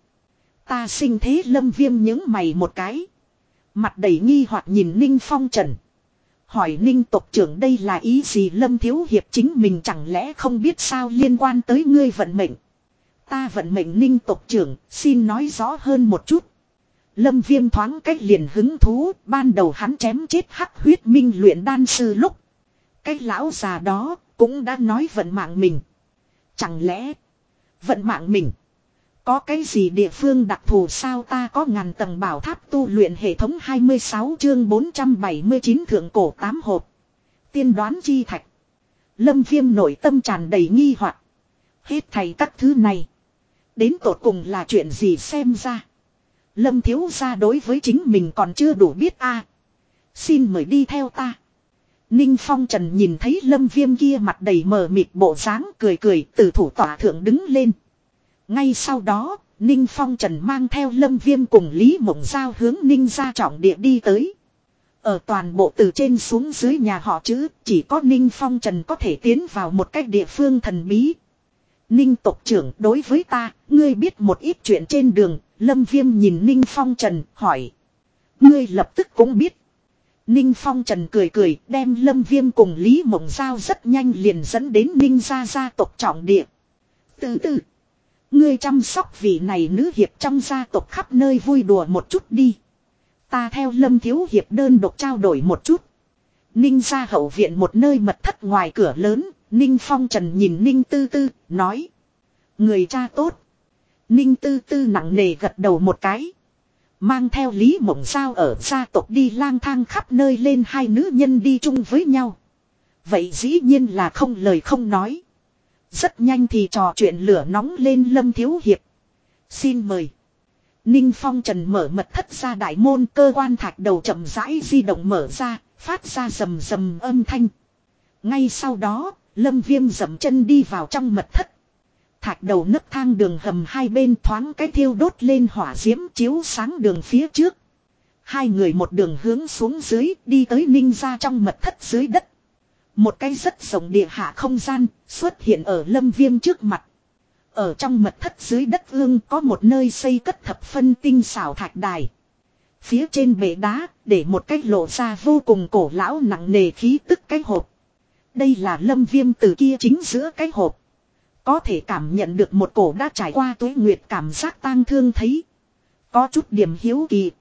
Ta sinh thế Lâm Viêm những mày một cái. Mặt đầy nghi hoặc nhìn Ninh Phong Trần. Hỏi Ninh tộc trưởng đây là ý gì Lâm Thiếu Hiệp chính mình chẳng lẽ không biết sao liên quan tới ngươi vận mệnh. Ta vận mệnh Ninh tộc trưởng, xin nói rõ hơn một chút. Lâm Viêm thoáng cách liền hứng thú, ban đầu hắn chém chết hắc huyết minh luyện đan sư lúc. Cái lão già đó cũng đã nói vận mạng mình. Chẳng lẽ vận mạng mình có cái gì địa phương đặc thù sao ta có ngàn tầng bảo tháp tu luyện hệ thống 26 chương 479 thượng cổ 8 hộp. Tiên đoán chi thạch. Lâm viêm nội tâm tràn đầy nghi hoặc Hết thầy các thứ này. Đến tột cùng là chuyện gì xem ra. Lâm thiếu ra đối với chính mình còn chưa đủ biết a Xin mời đi theo ta. Ninh Phong Trần nhìn thấy lâm viêm kia mặt đầy mờ mịt bộ dáng, cười cười, từ thủ tỏa thượng đứng lên. Ngay sau đó, Ninh Phong Trần mang theo Lâm Viêm cùng Lý Mộng Giao hướng Ninh ra trọng địa đi tới. Ở toàn bộ từ trên xuống dưới nhà họ chứ, chỉ có Ninh Phong Trần có thể tiến vào một cách địa phương thần bí. Ninh tộc trưởng đối với ta, ngươi biết một ít chuyện trên đường, Lâm Viêm nhìn Ninh Phong Trần, hỏi. Ngươi lập tức cũng biết. Ninh Phong Trần cười cười, đem Lâm Viêm cùng Lý Mộng Giao rất nhanh liền dẫn đến Ninh gia gia tộc trọng địa. Từ từ. Ngươi chăm sóc vị này nữ hiệp trong gia tộc khắp nơi vui đùa một chút đi. Ta theo lâm thiếu hiệp đơn độc trao đổi một chút. Ninh ra hậu viện một nơi mật thất ngoài cửa lớn, Ninh Phong Trần nhìn Ninh Tư Tư, nói. Người cha tốt. Ninh Tư Tư nặng nề gật đầu một cái. Mang theo Lý Mộng Giao ở gia tộc đi lang thang khắp nơi lên hai nữ nhân đi chung với nhau. Vậy dĩ nhiên là không lời không nói. Rất nhanh thì trò chuyện lửa nóng lên Lâm Thiếu Hiệp. Xin mời. Ninh Phong Trần mở mật thất ra đại môn cơ quan thạch đầu chậm rãi di động mở ra, phát ra rầm rầm âm thanh. Ngay sau đó, Lâm Viêm dậm chân đi vào trong mật thất. Thạch đầu nấc thang đường hầm hai bên thoáng cái thiêu đốt lên hỏa diễm chiếu sáng đường phía trước. Hai người một đường hướng xuống dưới đi tới ninh ra trong mật thất dưới đất. Một cái rất rộng địa hạ không gian xuất hiện ở lâm viêm trước mặt. Ở trong mật thất dưới đất ương có một nơi xây cất thập phân tinh xảo thạch đài. Phía trên bể đá để một cái lộ ra vô cùng cổ lão nặng nề khí tức cái hộp. Đây là lâm viêm từ kia chính giữa cái hộp. Có thể cảm nhận được một cổ đã trải qua tuế nguyệt cảm giác tang thương thấy. Có chút điểm hiếu kỳ.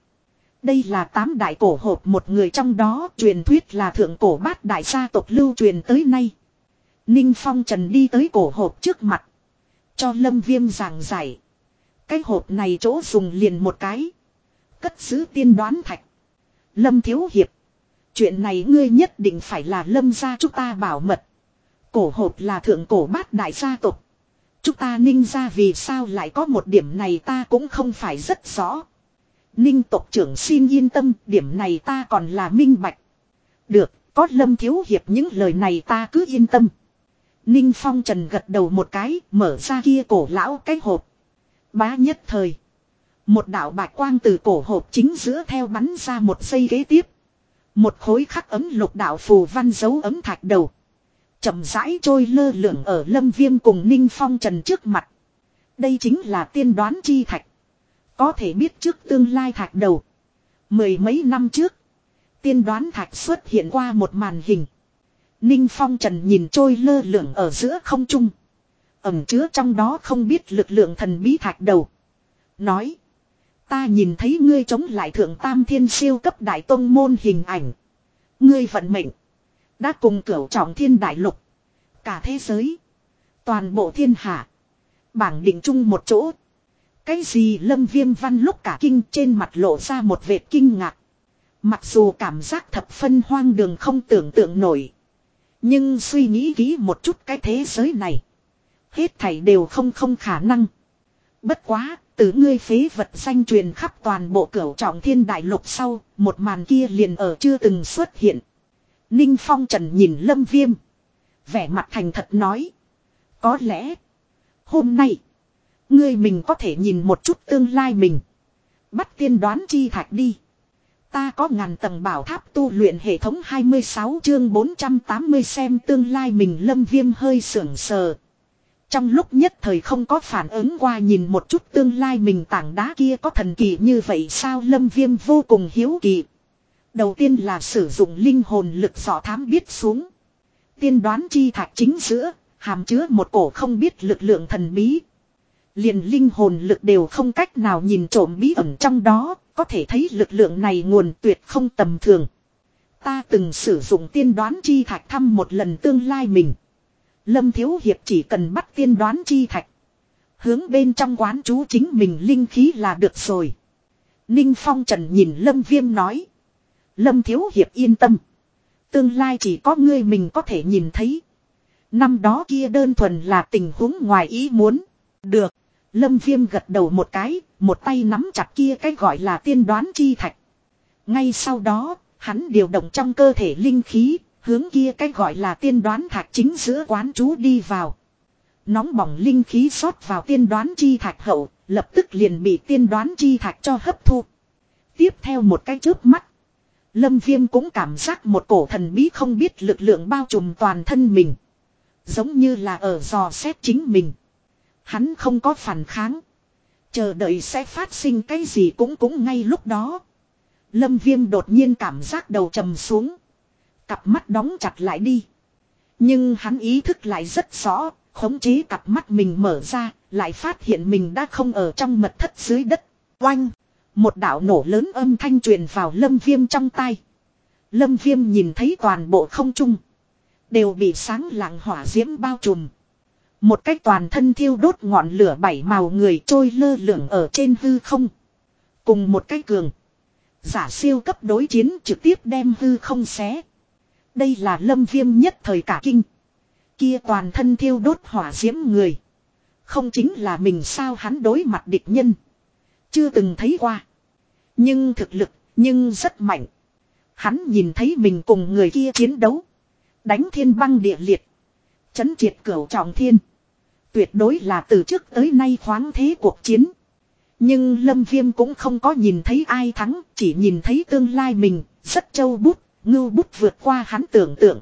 Đây là tám đại cổ hộp một người trong đó, truyền thuyết là thượng cổ bát đại gia tộc lưu truyền tới nay. Ninh Phong Trần đi tới cổ hộp trước mặt. Cho Lâm Viêm giảng giải. Cái hộp này chỗ dùng liền một cái. Cất giữ tiên đoán thạch. Lâm Thiếu Hiệp. Chuyện này ngươi nhất định phải là lâm gia chúng ta bảo mật. Cổ hộp là thượng cổ bát đại gia tộc. Chúng ta ninh ra vì sao lại có một điểm này ta cũng không phải rất rõ. Ninh tộc trưởng xin yên tâm, điểm này ta còn là minh bạch. Được, có lâm thiếu hiệp những lời này ta cứ yên tâm. Ninh phong trần gật đầu một cái, mở ra kia cổ lão cái hộp. Bá nhất thời. Một đạo bạch quang từ cổ hộp chính giữa theo bắn ra một giây kế tiếp. Một khối khắc ấm lục đạo phù văn dấu ấm thạch đầu. chậm rãi trôi lơ lửng ở lâm viêm cùng ninh phong trần trước mặt. Đây chính là tiên đoán chi thạch. Có thể biết trước tương lai thạch đầu. Mười mấy năm trước. Tiên đoán thạch xuất hiện qua một màn hình. Ninh phong trần nhìn trôi lơ lửng ở giữa không trung. Ẩm chứa trong đó không biết lực lượng thần bí thạch đầu. Nói. Ta nhìn thấy ngươi chống lại thượng tam thiên siêu cấp đại tông môn hình ảnh. Ngươi vận mệnh. Đã cùng cửu trọng thiên đại lục. Cả thế giới. Toàn bộ thiên hạ. Bảng định chung một chỗ. Cái gì lâm viêm văn lúc cả kinh trên mặt lộ ra một vệt kinh ngạc. Mặc dù cảm giác thập phân hoang đường không tưởng tượng nổi. Nhưng suy nghĩ kỹ một chút cái thế giới này. Hết thảy đều không không khả năng. Bất quá, từ ngươi phế vật danh truyền khắp toàn bộ cửu trọng thiên đại lục sau, một màn kia liền ở chưa từng xuất hiện. Ninh Phong Trần nhìn Lâm Viêm. Vẻ mặt thành thật nói. Có lẽ, hôm nay, ngươi mình có thể nhìn một chút tương lai mình. Bắt tiên đoán chi thạch đi. Ta có ngàn tầng bảo tháp tu luyện hệ thống 26 chương 480 xem tương lai mình Lâm Viêm hơi sưởng sờ. Trong lúc nhất thời không có phản ứng qua nhìn một chút tương lai mình tảng đá kia có thần kỳ như vậy sao lâm viêm vô cùng hiếu kỳ. Đầu tiên là sử dụng linh hồn lực dò thám biết xuống. Tiên đoán chi thạch chính giữa, hàm chứa một cổ không biết lực lượng thần bí liền linh hồn lực đều không cách nào nhìn trộm bí ẩn trong đó, có thể thấy lực lượng này nguồn tuyệt không tầm thường. Ta từng sử dụng tiên đoán chi thạch thăm một lần tương lai mình. Lâm Thiếu Hiệp chỉ cần bắt tiên đoán chi thạch. Hướng bên trong quán chú chính mình linh khí là được rồi. Ninh Phong Trần nhìn Lâm Viêm nói. Lâm Thiếu Hiệp yên tâm. Tương lai chỉ có ngươi mình có thể nhìn thấy. Năm đó kia đơn thuần là tình huống ngoài ý muốn. Được. Lâm Viêm gật đầu một cái, một tay nắm chặt kia cái gọi là tiên đoán chi thạch. Ngay sau đó, hắn điều động trong cơ thể linh khí, Hướng kia cái gọi là tiên đoán thạch chính giữa quán chú đi vào. Nóng bỏng linh khí xót vào tiên đoán chi thạch hậu, lập tức liền bị tiên đoán chi thạch cho hấp thu. Tiếp theo một cái chớp mắt. Lâm viêm cũng cảm giác một cổ thần bí không biết lực lượng bao trùm toàn thân mình. Giống như là ở dò xét chính mình. Hắn không có phản kháng. Chờ đợi sẽ phát sinh cái gì cũng cũng ngay lúc đó. Lâm viêm đột nhiên cảm giác đầu trầm xuống. Cặp mắt đóng chặt lại đi. Nhưng hắn ý thức lại rất rõ, khống chế cặp mắt mình mở ra, lại phát hiện mình đã không ở trong mật thất dưới đất. Oanh! Một đạo nổ lớn âm thanh truyền vào lâm viêm trong tay. Lâm viêm nhìn thấy toàn bộ không trung. Đều bị sáng lạng hỏa diễm bao trùm. Một cách toàn thân thiêu đốt ngọn lửa bảy màu người trôi lơ lửng ở trên hư không. Cùng một cái cường. Giả siêu cấp đối chiến trực tiếp đem hư không xé. Đây là lâm viêm nhất thời cả kinh. Kia toàn thân thiêu đốt hỏa diễm người. Không chính là mình sao hắn đối mặt địch nhân. Chưa từng thấy qua. Nhưng thực lực, nhưng rất mạnh. Hắn nhìn thấy mình cùng người kia chiến đấu. Đánh thiên băng địa liệt. Chấn triệt cửu trọng thiên. Tuyệt đối là từ trước tới nay khoáng thế cuộc chiến. Nhưng Lâm Viêm cũng không có nhìn thấy ai thắng, chỉ nhìn thấy tương lai mình, rất châu bút, Ngưu bút vượt qua hắn tưởng tượng.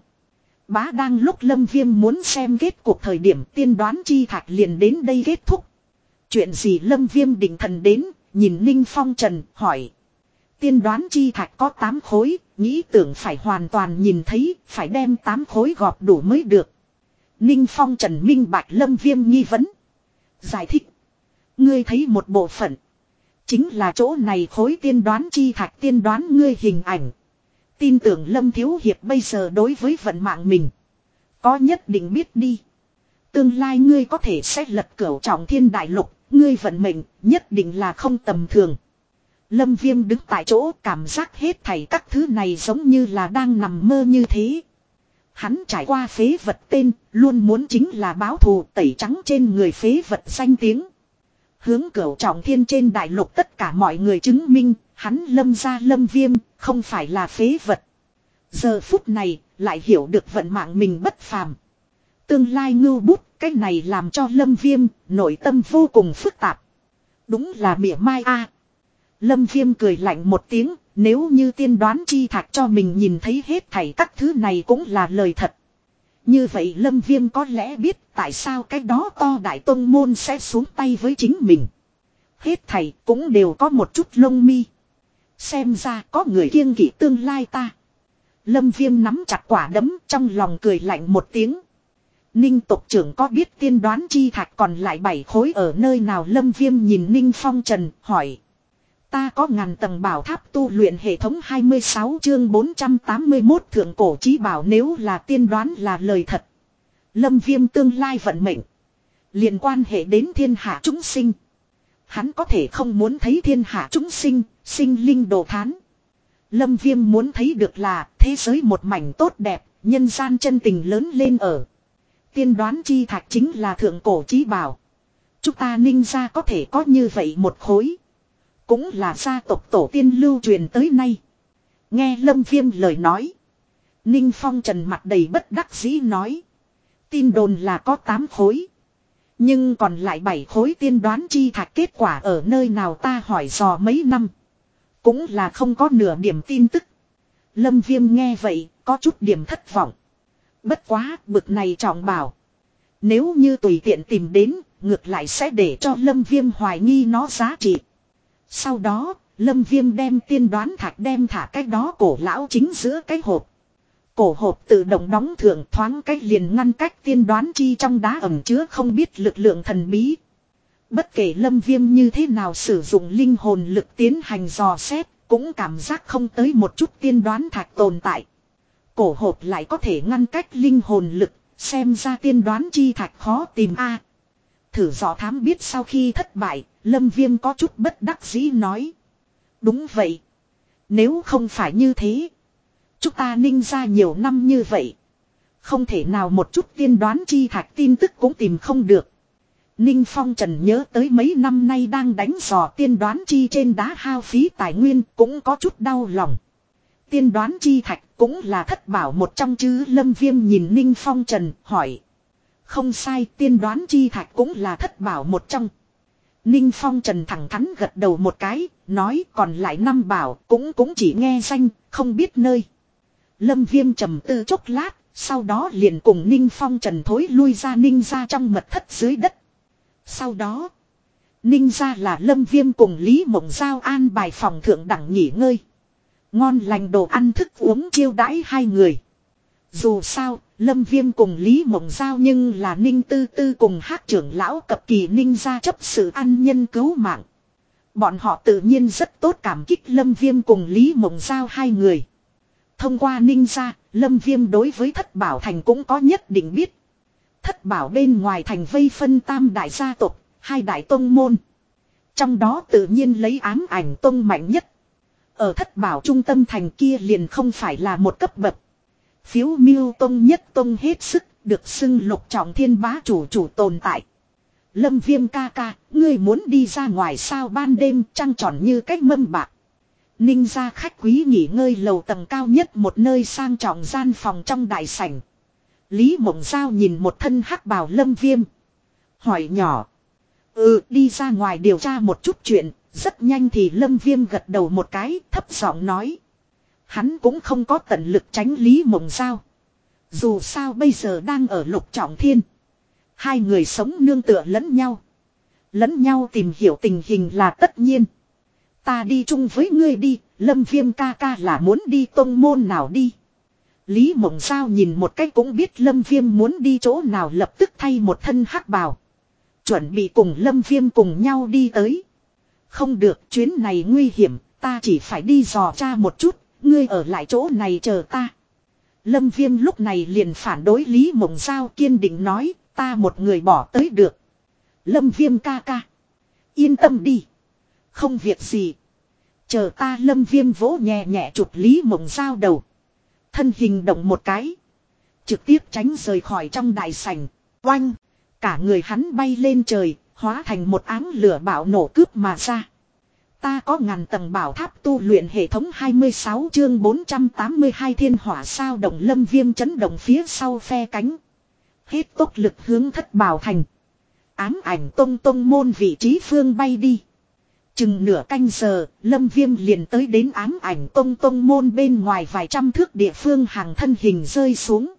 Bá đang lúc Lâm Viêm muốn xem kết cuộc thời điểm tiên đoán chi thạch liền đến đây kết thúc. Chuyện gì Lâm Viêm định thần đến, nhìn Ninh Phong Trần, hỏi. Tiên đoán chi thạch có 8 khối, nghĩ tưởng phải hoàn toàn nhìn thấy, phải đem 8 khối gọp đủ mới được. Ninh Phong, Trần minh bạch, Lâm Viêm nghi vấn. Giải thích. Ngươi thấy một bộ phận. Chính là chỗ này khối tiên đoán chi thạch, tiên đoán ngươi hình ảnh. Tin tưởng Lâm Thiếu Hiệp bây giờ đối với vận mạng mình. Có nhất định biết đi. Tương lai ngươi có thể sẽ lật cửu trọng thiên đại lục. Ngươi vận mệnh nhất định là không tầm thường. Lâm viêm đứng tại chỗ, cảm giác hết thảy các thứ này giống như là đang nằm mơ như thế. Hắn trải qua phế vật tên, luôn muốn chính là báo thù tẩy trắng trên người phế vật danh tiếng. Hướng cửu trọng thiên trên đại lục tất cả mọi người chứng minh, hắn lâm ra lâm viêm, không phải là phế vật. Giờ phút này, lại hiểu được vận mạng mình bất phàm. Tương lai ngưu bút, cái này làm cho lâm viêm, nội tâm vô cùng phức tạp. Đúng là mỉa mai a Lâm viêm cười lạnh một tiếng, nếu như tiên đoán chi thạch cho mình nhìn thấy hết thảy các thứ này cũng là lời thật. Như vậy Lâm Viêm có lẽ biết tại sao cái đó to đại tông môn sẽ xuống tay với chính mình. Hết thầy cũng đều có một chút lông mi. Xem ra có người kiêng kỵ tương lai ta. Lâm Viêm nắm chặt quả đấm trong lòng cười lạnh một tiếng. Ninh tộc trưởng có biết tiên đoán chi thạch còn lại bảy khối ở nơi nào Lâm Viêm nhìn Ninh Phong Trần hỏi. Ta có ngàn tầng bảo tháp tu luyện hệ thống 26 chương 481 thượng cổ trí bảo nếu là tiên đoán là lời thật. Lâm viêm tương lai vận mệnh. liên quan hệ đến thiên hạ chúng sinh. Hắn có thể không muốn thấy thiên hạ chúng sinh, sinh linh đồ thán. Lâm viêm muốn thấy được là thế giới một mảnh tốt đẹp, nhân gian chân tình lớn lên ở. Tiên đoán chi thạch chính là thượng cổ trí bảo. Chúng ta ninh ra có thể có như vậy một khối. Cũng là gia tộc tổ tiên lưu truyền tới nay. Nghe Lâm Viêm lời nói. Ninh Phong Trần mặt đầy bất đắc dĩ nói. Tin đồn là có 8 khối. Nhưng còn lại 7 khối tiên đoán chi thạch kết quả ở nơi nào ta hỏi dò mấy năm. Cũng là không có nửa điểm tin tức. Lâm Viêm nghe vậy, có chút điểm thất vọng. Bất quá, bực này trọng bảo. Nếu như tùy tiện tìm đến, ngược lại sẽ để cho Lâm Viêm hoài nghi nó giá trị. Sau đó, Lâm Viêm đem tiên đoán thạch đem thả cái đó cổ lão chính giữa cái hộp. Cổ hộp tự động đóng thượng thoáng cách liền ngăn cách tiên đoán chi trong đá ẩm chứa không biết lực lượng thần bí. Bất kể lâm viêm như thế nào sử dụng linh hồn lực tiến hành dò xét, cũng cảm giác không tới một chút tiên đoán thạch tồn tại. Cổ hộp lại có thể ngăn cách linh hồn lực, xem ra tiên đoán chi thạch khó tìm a Thử dò thám biết sau khi thất bại, Lâm Viêm có chút bất đắc dĩ nói. Đúng vậy. Nếu không phải như thế. Chúng ta ninh ra nhiều năm như vậy. Không thể nào một chút tiên đoán chi thạch tin tức cũng tìm không được. Ninh Phong Trần nhớ tới mấy năm nay đang đánh dò tiên đoán chi trên đá hao phí tài nguyên cũng có chút đau lòng. Tiên đoán chi thạch cũng là thất bảo một trong chứ Lâm Viêm nhìn Ninh Phong Trần hỏi. Không sai tiên đoán chi thạch cũng là thất bảo một trong. Ninh Phong Trần thẳng thắn gật đầu một cái, nói còn lại năm bảo cũng cũng chỉ nghe danh, không biết nơi. Lâm Viêm trầm tư chốc lát, sau đó liền cùng Ninh Phong Trần thối lui ra Ninh ra trong mật thất dưới đất. Sau đó, Ninh ra là Lâm Viêm cùng Lý Mộng Giao an bài phòng thượng đẳng nghỉ ngơi. Ngon lành đồ ăn thức uống chiêu đãi hai người. Dù sao, Lâm Viêm cùng Lý Mộng Giao nhưng là Ninh Tư Tư cùng hát trưởng lão cập kỳ Ninh ra chấp sự ăn nhân cứu mạng. Bọn họ tự nhiên rất tốt cảm kích Lâm Viêm cùng Lý Mộng Giao hai người. Thông qua Ninh ra, Lâm Viêm đối với thất bảo thành cũng có nhất định biết. Thất bảo bên ngoài thành vây phân tam đại gia tộc, hai đại tông môn. Trong đó tự nhiên lấy ám ảnh tông mạnh nhất. Ở thất bảo trung tâm thành kia liền không phải là một cấp bậc. Phiếu miêu tông nhất tông hết sức, được xưng lục trọng thiên bá chủ chủ tồn tại. Lâm viêm ca ca, ngươi muốn đi ra ngoài sao ban đêm trăng tròn như cách mâm bạc. Ninh ra khách quý nghỉ ngơi lầu tầng cao nhất một nơi sang trọng gian phòng trong đại sảnh. Lý mộng giao nhìn một thân hắc bào lâm viêm. Hỏi nhỏ. Ừ đi ra ngoài điều tra một chút chuyện, rất nhanh thì lâm viêm gật đầu một cái thấp giọng nói. Hắn cũng không có tận lực tránh Lý Mộng Giao. Dù sao bây giờ đang ở lục trọng thiên. Hai người sống nương tựa lẫn nhau. Lẫn nhau tìm hiểu tình hình là tất nhiên. Ta đi chung với ngươi đi, lâm viêm ca ca là muốn đi tông môn nào đi. Lý Mộng Giao nhìn một cách cũng biết lâm viêm muốn đi chỗ nào lập tức thay một thân hắc bào. Chuẩn bị cùng lâm viêm cùng nhau đi tới. Không được chuyến này nguy hiểm, ta chỉ phải đi dò tra một chút, Ngươi ở lại chỗ này chờ ta. Lâm Viêm lúc này liền phản đối Lý Mộng Giao kiên định nói, ta một người bỏ tới được. Lâm Viêm ca ca. Yên tâm đi. Không việc gì. Chờ ta lâm viêm vỗ nhẹ nhẹ chụp Lý Mộng Giao đầu. Thân hình động một cái. Trực tiếp tránh rời khỏi trong đại sảnh. Oanh. Cả người hắn bay lên trời. Hóa thành một áng lửa bạo nổ cướp mà ra. Ta có ngàn tầng bảo tháp tu luyện hệ thống 26 chương 482 thiên hỏa sao động lâm viêm chấn động phía sau phe cánh. Hết tốc lực hướng thất bảo thành. Ám ảnh tông tông môn vị trí phương bay đi. Chừng nửa canh giờ, Lâm Viêm liền tới đến ám ảnh tông tông môn bên ngoài vài trăm thước địa phương hàng thân hình rơi xuống.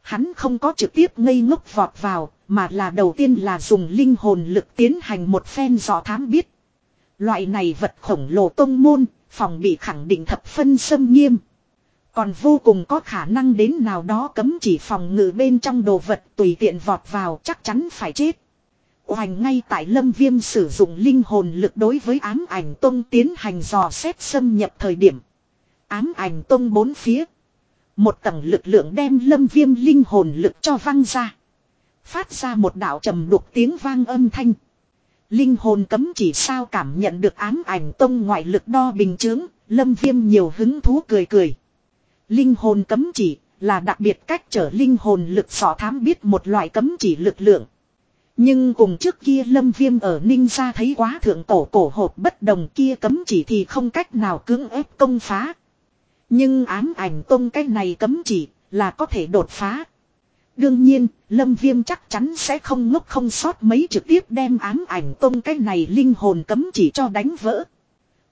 Hắn không có trực tiếp ngây ngốc vọt vào, mà là đầu tiên là dùng linh hồn lực tiến hành một phen dò thám biết. Loại này vật khổng lồ tông môn, phòng bị khẳng định thập phân xâm nghiêm. Còn vô cùng có khả năng đến nào đó cấm chỉ phòng ngự bên trong đồ vật tùy tiện vọt vào chắc chắn phải chết. Hoành ngay tại lâm viêm sử dụng linh hồn lực đối với ám ảnh tông tiến hành dò xét xâm nhập thời điểm. Ám ảnh tông bốn phía. Một tầng lực lượng đem lâm viêm linh hồn lực cho văng ra. Phát ra một đạo trầm đục tiếng vang âm thanh. Linh hồn cấm chỉ sao cảm nhận được ám ảnh tông ngoại lực đo bình chứng, lâm viêm nhiều hứng thú cười cười. Linh hồn cấm chỉ là đặc biệt cách trở linh hồn lực sỏ thám biết một loại cấm chỉ lực lượng. Nhưng cùng trước kia lâm viêm ở ninh ra thấy quá thượng tổ cổ hộp bất đồng kia cấm chỉ thì không cách nào cưỡng ép công phá. Nhưng ám ảnh tông cái này cấm chỉ là có thể đột phá. Đương nhiên, Lâm Viêm chắc chắn sẽ không ngốc không sót mấy trực tiếp đem ám ảnh tông cái này linh hồn cấm chỉ cho đánh vỡ.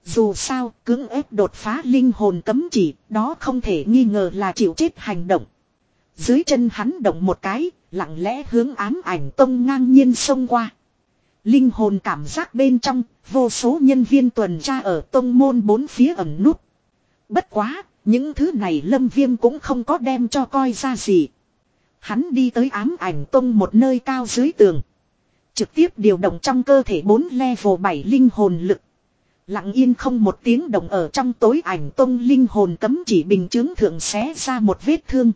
Dù sao, cưỡng ép đột phá linh hồn cấm chỉ, đó không thể nghi ngờ là chịu chết hành động. Dưới chân hắn động một cái, lặng lẽ hướng ám ảnh tông ngang nhiên xông qua. Linh hồn cảm giác bên trong, vô số nhân viên tuần tra ở tông môn bốn phía ẩn nút. Bất quá, những thứ này lâm viêm cũng không có đem cho coi ra gì. Hắn đi tới ám ảnh tông một nơi cao dưới tường. Trực tiếp điều động trong cơ thể 4 level 7 linh hồn lực. Lặng yên không một tiếng động ở trong tối ảnh tông linh hồn cấm chỉ bình chứng thượng xé ra một vết thương.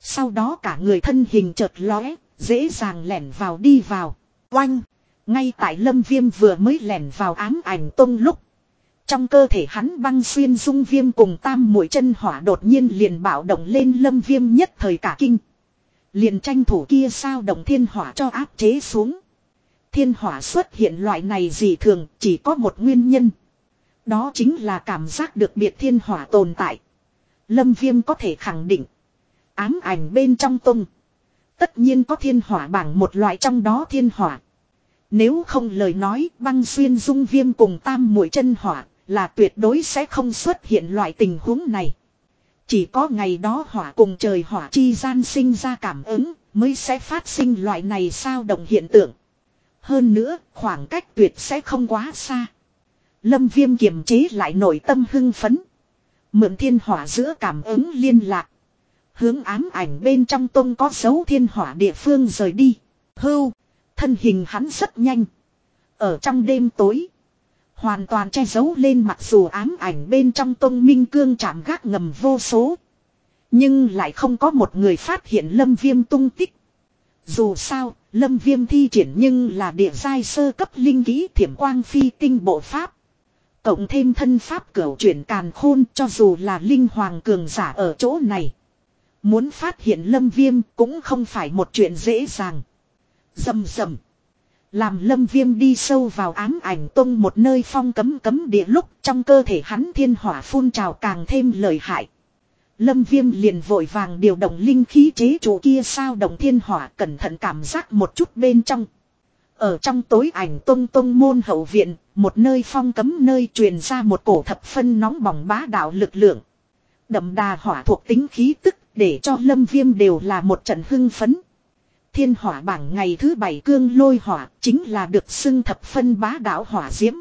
Sau đó cả người thân hình chợt lóe, dễ dàng lẻn vào đi vào. Oanh! Ngay tại lâm viêm vừa mới lẻn vào ám ảnh tông lúc. Trong cơ thể hắn băng xuyên dung viêm cùng tam mũi chân hỏa đột nhiên liền bạo động lên lâm viêm nhất thời cả kinh. Liền tranh thủ kia sao động thiên hỏa cho áp chế xuống. Thiên hỏa xuất hiện loại này gì thường, chỉ có một nguyên nhân. Đó chính là cảm giác được biệt thiên hỏa tồn tại. Lâm viêm có thể khẳng định. Ám ảnh bên trong tung. Tất nhiên có thiên hỏa bảng một loại trong đó thiên hỏa. Nếu không lời nói, băng xuyên dung viêm cùng tam mũi chân hỏa là tuyệt đối sẽ không xuất hiện loại tình huống này. Chỉ có ngày đó hỏa cùng trời hỏa chi gian sinh ra cảm ứng, mới sẽ phát sinh loại này sao động hiện tượng. Hơn nữa, khoảng cách tuyệt sẽ không quá xa. Lâm viêm kiềm chế lại nội tâm hưng phấn. Mượn thiên hỏa giữa cảm ứng liên lạc. Hướng ám ảnh bên trong tông có dấu thiên hỏa địa phương rời đi. Hưu. Thân hình hắn rất nhanh. Ở trong đêm tối. Hoàn toàn che giấu lên mặc dù ám ảnh bên trong tông minh cương chạm gác ngầm vô số. Nhưng lại không có một người phát hiện lâm viêm tung tích. Dù sao, lâm viêm thi triển nhưng là địa giai sơ cấp linh ký thiểm quang phi tinh bộ pháp. Cộng thêm thân pháp cửu chuyển càn khôn cho dù là linh hoàng cường giả ở chỗ này. Muốn phát hiện lâm viêm cũng không phải một chuyện dễ dàng. Dầm dầm. Làm lâm viêm đi sâu vào ám ảnh tông một nơi phong cấm cấm địa lúc trong cơ thể hắn thiên hỏa phun trào càng thêm lợi hại. Lâm viêm liền vội vàng điều động linh khí chế chủ kia sao động thiên hỏa cẩn thận cảm giác một chút bên trong. Ở trong tối ảnh tông tông môn hậu viện, một nơi phong cấm nơi truyền ra một cổ thập phân nóng bỏng bá đạo lực lượng. Đậm đà hỏa thuộc tính khí tức để cho lâm viêm đều là một trận hưng phấn. Thiên hỏa bảng ngày thứ bảy cương lôi hỏa chính là được xưng thập phân bá đạo hỏa diễm.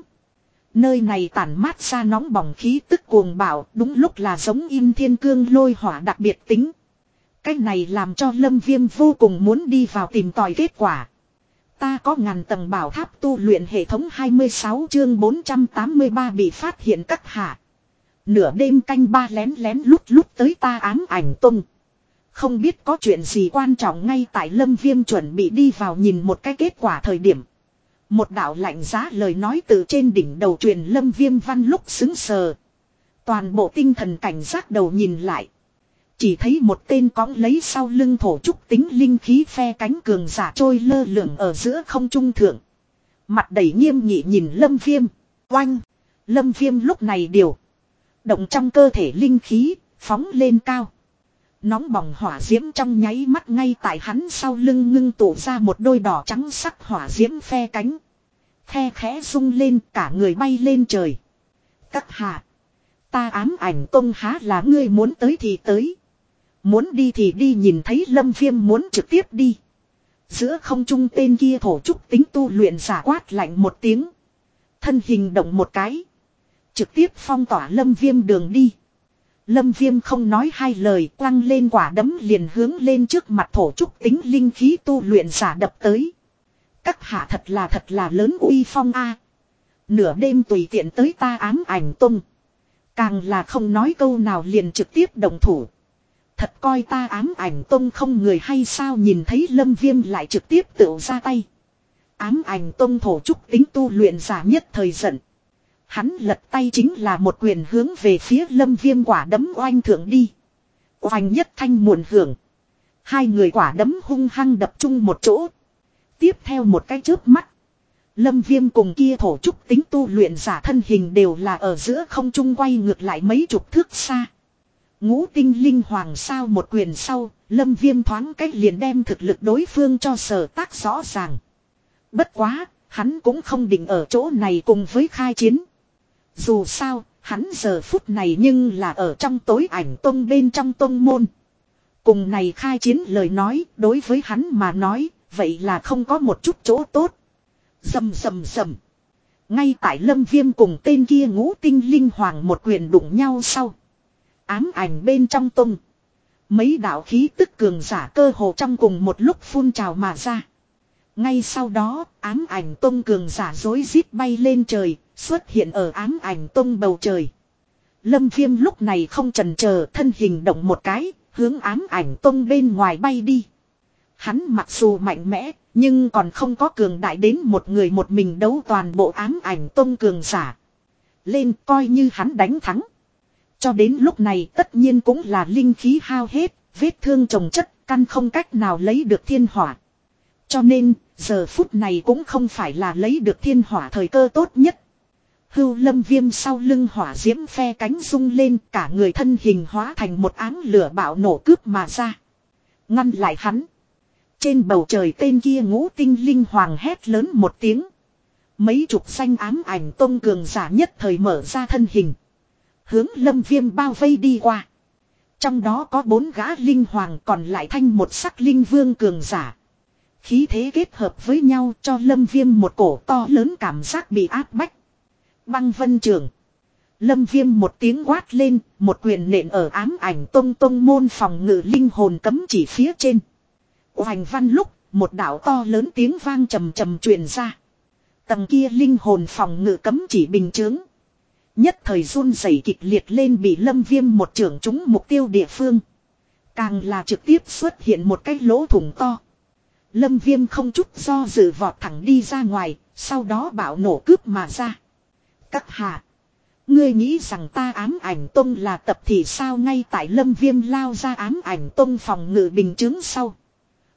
Nơi này tản mát ra nóng bỏng khí tức cuồng bạo, đúng lúc là giống im thiên cương lôi hỏa đặc biệt tính. Cái này làm cho lâm viêm vô cùng muốn đi vào tìm tòi kết quả. Ta có ngàn tầng bảo tháp tu luyện hệ thống 26 chương 483 bị phát hiện các hạ. Nửa đêm canh ba lén lén lút lút tới ta ám ảnh tung. Không biết có chuyện gì quan trọng ngay tại lâm viêm chuẩn bị đi vào nhìn một cái kết quả thời điểm. Một đạo lạnh giá lời nói từ trên đỉnh đầu truyền lâm viêm văn lúc xứng sờ. Toàn bộ tinh thần cảnh giác đầu nhìn lại. Chỉ thấy một tên cõng lấy sau lưng thổ trúc tính linh khí phe cánh cường giả trôi lơ lửng ở giữa không trung thượng. Mặt đầy nghiêm nghị nhìn lâm viêm. Oanh. Lâm viêm lúc này điều. Động trong cơ thể linh khí, phóng lên cao. Nóng bỏng hỏa diễm trong nháy mắt ngay tại hắn sau lưng ngưng tụ ra một đôi đỏ trắng sắc hỏa diễm phe cánh. Khe khẽ rung lên, cả người bay lên trời. Các hạ. Ta ám ảnh công há là ngươi muốn tới thì tới. Muốn đi thì đi, nhìn thấy lâm viêm muốn trực tiếp đi. Giữa không trung tên kia thổ trúc tính tu luyện giả quát lạnh một tiếng. Thân hình động một cái. Trực tiếp phong tỏa lâm viêm đường đi. Lâm viêm không nói hai lời, quăng lên quả đấm liền hướng lên trước mặt thổ trúc tính linh khí tu luyện giả đập tới. Các hạ thật là thật là lớn uy phong a Nửa đêm tùy tiện tới ta ám ảnh tung. Càng là không nói câu nào liền trực tiếp đồng thủ. Thật coi ta ám ảnh tông không người hay sao nhìn thấy lâm viêm lại trực tiếp tự ra tay. Ám ảnh tông thổ trúc tính tu luyện giả nhất thời giận. Hắn lật tay chính là một quyền hướng về phía lâm viêm quả đấm oanh thượng đi. Oanh nhất thanh muộn hưởng. Hai người quả đấm hung hăng đập chung một chỗ. Tiếp theo một cái chớp mắt. Lâm viêm cùng kia thổ trúc tính tu luyện giả thân hình đều là ở giữa không trung quay ngược lại mấy chục thước xa. Ngũ tinh linh hoàng sao một quyền sau, lâm viêm thoáng cách liền đem thực lực đối phương cho sở tác rõ ràng. Bất quá, hắn cũng không định ở chỗ này cùng với khai chiến. Dù sao, hắn giờ phút này nhưng là ở trong tối ảnh tông bên trong tông môn. Cùng này khai chiến lời nói, đối với hắn mà nói, vậy là không có một chút chỗ tốt. Dầm dầm dầm. Ngay tại lâm viêm cùng tên kia ngũ tinh linh hoàng một quyền đụng nhau sau. Ám ảnh bên trong tông. Mấy đạo khí tức cường giả cơ hồ trong cùng một lúc phun trào mà ra. Ngay sau đó, ám ảnh tông cường giả dối rít bay lên trời, xuất hiện ở ám ảnh tông bầu trời. Lâm viêm lúc này không trần chờ thân hình động một cái, hướng ám ảnh tông bên ngoài bay đi. Hắn mặc dù mạnh mẽ, nhưng còn không có cường đại đến một người một mình đấu toàn bộ ám ảnh tông cường giả. Lên coi như hắn đánh thắng. Cho đến lúc này tất nhiên cũng là linh khí hao hết, vết thương trồng chất, căn không cách nào lấy được thiên hỏa. Cho nên, giờ phút này cũng không phải là lấy được thiên hỏa thời cơ tốt nhất. Hưu lâm viêm sau lưng hỏa diễm phe cánh rung lên, cả người thân hình hóa thành một áng lửa bạo nổ cướp mà ra. Ngăn lại hắn. Trên bầu trời tên kia ngũ tinh linh hoàng hét lớn một tiếng. Mấy chục xanh ám ảnh tông cường giả nhất thời mở ra thân hình. Hướng lâm viêm bao vây đi qua. Trong đó có bốn gã linh hoàng còn lại thanh một sắc linh vương cường giả. Khí thế kết hợp với nhau cho lâm viêm một cổ to lớn cảm giác bị áp bách. Băng vân trường. Lâm viêm một tiếng quát lên, một quyền nện ở ám ảnh tông tông môn phòng ngự linh hồn cấm chỉ phía trên. Hoành văn lúc, một đảo to lớn tiếng vang trầm trầm truyền ra. Tầng kia linh hồn phòng ngự cấm chỉ bình chướng. Nhất thời run rẩy kịch liệt lên bị lâm viêm một trưởng trúng mục tiêu địa phương. Càng là trực tiếp xuất hiện một cái lỗ thủng to. Lâm viêm không chút do dự vọt thẳng đi ra ngoài, sau đó bạo nổ cướp mà ra. Các hạ. Ngươi nghĩ rằng ta ám ảnh tông là tập thì sao ngay tại lâm viêm lao ra ám ảnh tông phòng ngự bình chứng sau.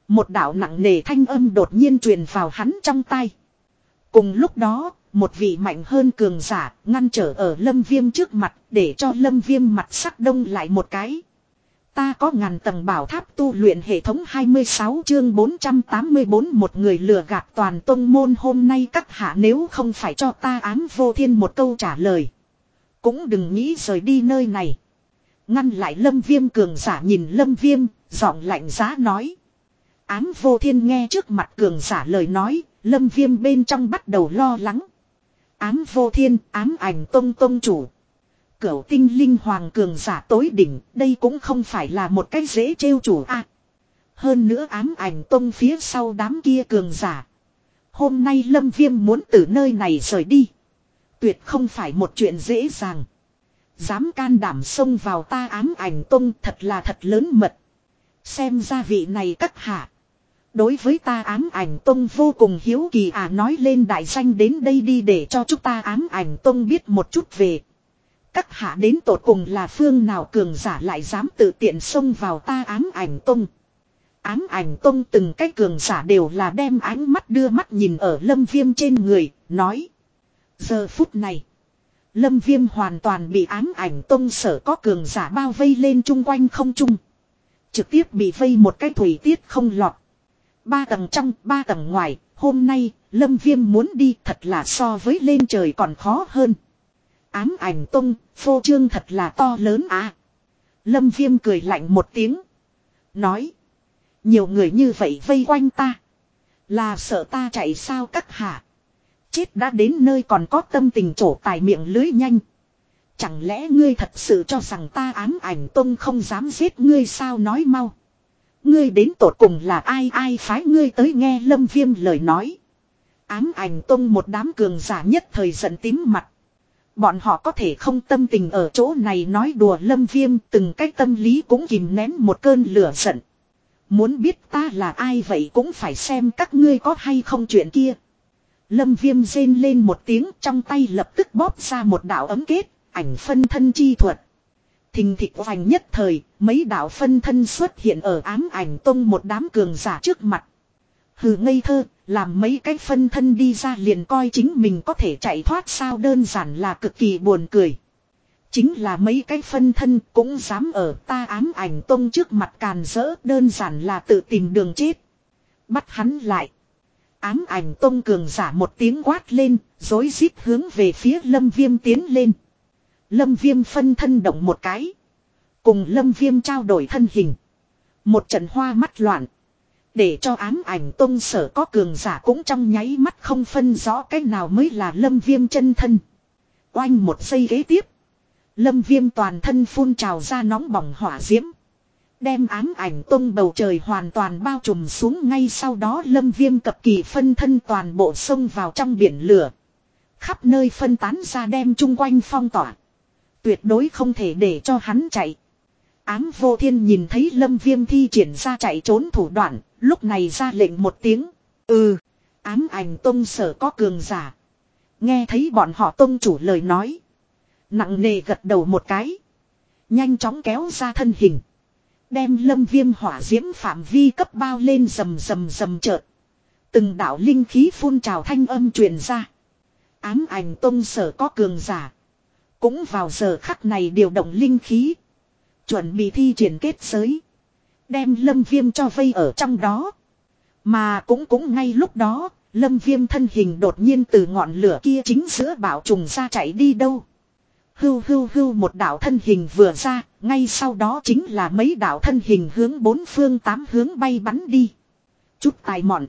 Một đạo nặng nề thanh âm đột nhiên truyền vào hắn trong tay. Cùng lúc đó, một vị mạnh hơn cường giả ngăn trở ở lâm viêm trước mặt để cho lâm viêm mặt sắc đông lại một cái. Ta có ngàn tầng bảo tháp tu luyện hệ thống 26 chương 484 một người lừa gạt toàn tông môn hôm nay các hạ nếu không phải cho ta ám vô thiên một câu trả lời. Cũng đừng nghĩ rời đi nơi này. Ngăn lại lâm viêm cường giả nhìn lâm viêm, giọng lạnh giá nói. Ám vô thiên nghe trước mặt cường giả lời nói, lâm viêm bên trong bắt đầu lo lắng. Ám vô thiên, ám ảnh tông tông chủ. Cửu tinh linh hoàng cường giả tối đỉnh, đây cũng không phải là một cái dễ trêu chủ a. À. hơn nữa ám ảnh tông phía sau đám kia cường giả. Hôm nay lâm viêm muốn từ nơi này rời đi. Tuyệt không phải một chuyện dễ dàng. Dám can đảm xông vào ta ám ảnh tông thật là thật lớn mật. Xem ra vị này các hạ. Đối với ta ám ảnh tông vô cùng hiếu kỳ à nói lên đại danh đến đây đi để cho chúng ta ám ảnh tông biết một chút về. Các hạ đến tột cùng là phương nào cường giả lại dám tự tiện xông vào ta ám ảnh tông. Ám ảnh tông từng cái cường giả đều là đem ánh mắt đưa mắt nhìn ở lâm viêm trên người, nói. Giờ phút này, lâm viêm hoàn toàn bị ám ảnh tông sở có cường giả bao vây lên chung quanh không chung. Trực tiếp bị vây một cái thủy tiết không lọt. Ba tầng trong, ba tầng ngoài, hôm nay, lâm viêm muốn đi thật là so với lên trời còn khó hơn. Ám ảnh tung, phô trương thật là to lớn à. Lâm viêm cười lạnh một tiếng. Nói. Nhiều người như vậy vây quanh ta. Là sợ ta chạy sao các hạ. Chết đã đến nơi còn có tâm tình trổ tài miệng lưới nhanh. Chẳng lẽ ngươi thật sự cho rằng ta ám ảnh tông không dám giết ngươi sao nói mau. Ngươi đến tột cùng là ai ai phái ngươi tới nghe lâm viêm lời nói. Ám ảnh tông một đám cường giả nhất thời giận tím mặt. Bọn họ có thể không tâm tình ở chỗ này nói đùa lâm viêm từng cái tâm lý cũng kìm nén một cơn lửa giận. Muốn biết ta là ai vậy cũng phải xem các ngươi có hay không chuyện kia. Lâm viêm rên lên một tiếng trong tay lập tức bóp ra một đạo ấm kết, ảnh phân thân chi thuật. Thình thịch hoành nhất thời, mấy đạo phân thân xuất hiện ở ám ảnh tông một đám cường giả trước mặt. Hừ ngây thơ, làm mấy cái phân thân đi ra liền coi chính mình có thể chạy thoát sao đơn giản là cực kỳ buồn cười. Chính là mấy cái phân thân cũng dám ở ta ám ảnh tông trước mặt càn rỡ đơn giản là tự tìm đường chết. Bắt hắn lại. Ám ảnh tông cường giả một tiếng quát lên, dối rít hướng về phía lâm viêm tiến lên. Lâm viêm phân thân động một cái. Cùng lâm viêm trao đổi thân hình. Một trận hoa mắt loạn. Để cho ám ảnh tông sở có cường giả cũng trong nháy mắt không phân rõ cái nào mới là lâm viêm chân thân. Oanh một giây ghế tiếp. Lâm viêm toàn thân phun trào ra nóng bỏng hỏa diễm. Đem ám ảnh tông bầu trời hoàn toàn bao trùm xuống ngay sau đó lâm viêm cập kỳ phân thân toàn bộ sông vào trong biển lửa. Khắp nơi phân tán ra đem chung quanh phong tỏa. Tuyệt đối không thể để cho hắn chạy. Ám vô thiên nhìn thấy lâm viêm thi triển ra chạy trốn thủ đoạn, lúc này ra lệnh một tiếng. Ừ, ám ảnh tông sở có cường giả. Nghe thấy bọn họ tông chủ lời nói. Nặng nề gật đầu một cái. Nhanh chóng kéo ra thân hình. Đem lâm viêm hỏa diễm phạm vi cấp bao lên rầm rầm rầm chợt. Từng đạo linh khí phun trào thanh âm truyền ra. Ám ảnh tông sở có cường giả. Cũng vào giờ khắc này điều động linh khí. Chuẩn bị thi triển kết giới. Đem lâm viêm cho vây ở trong đó. Mà cũng cũng ngay lúc đó, lâm viêm thân hình đột nhiên từ ngọn lửa kia chính giữa bảo trùng ra chạy đi đâu. Hưu hưu hưu một đạo thân hình vừa ra, ngay sau đó chính là mấy đạo thân hình hướng bốn phương tám hướng bay bắn đi. Chút tài mọn.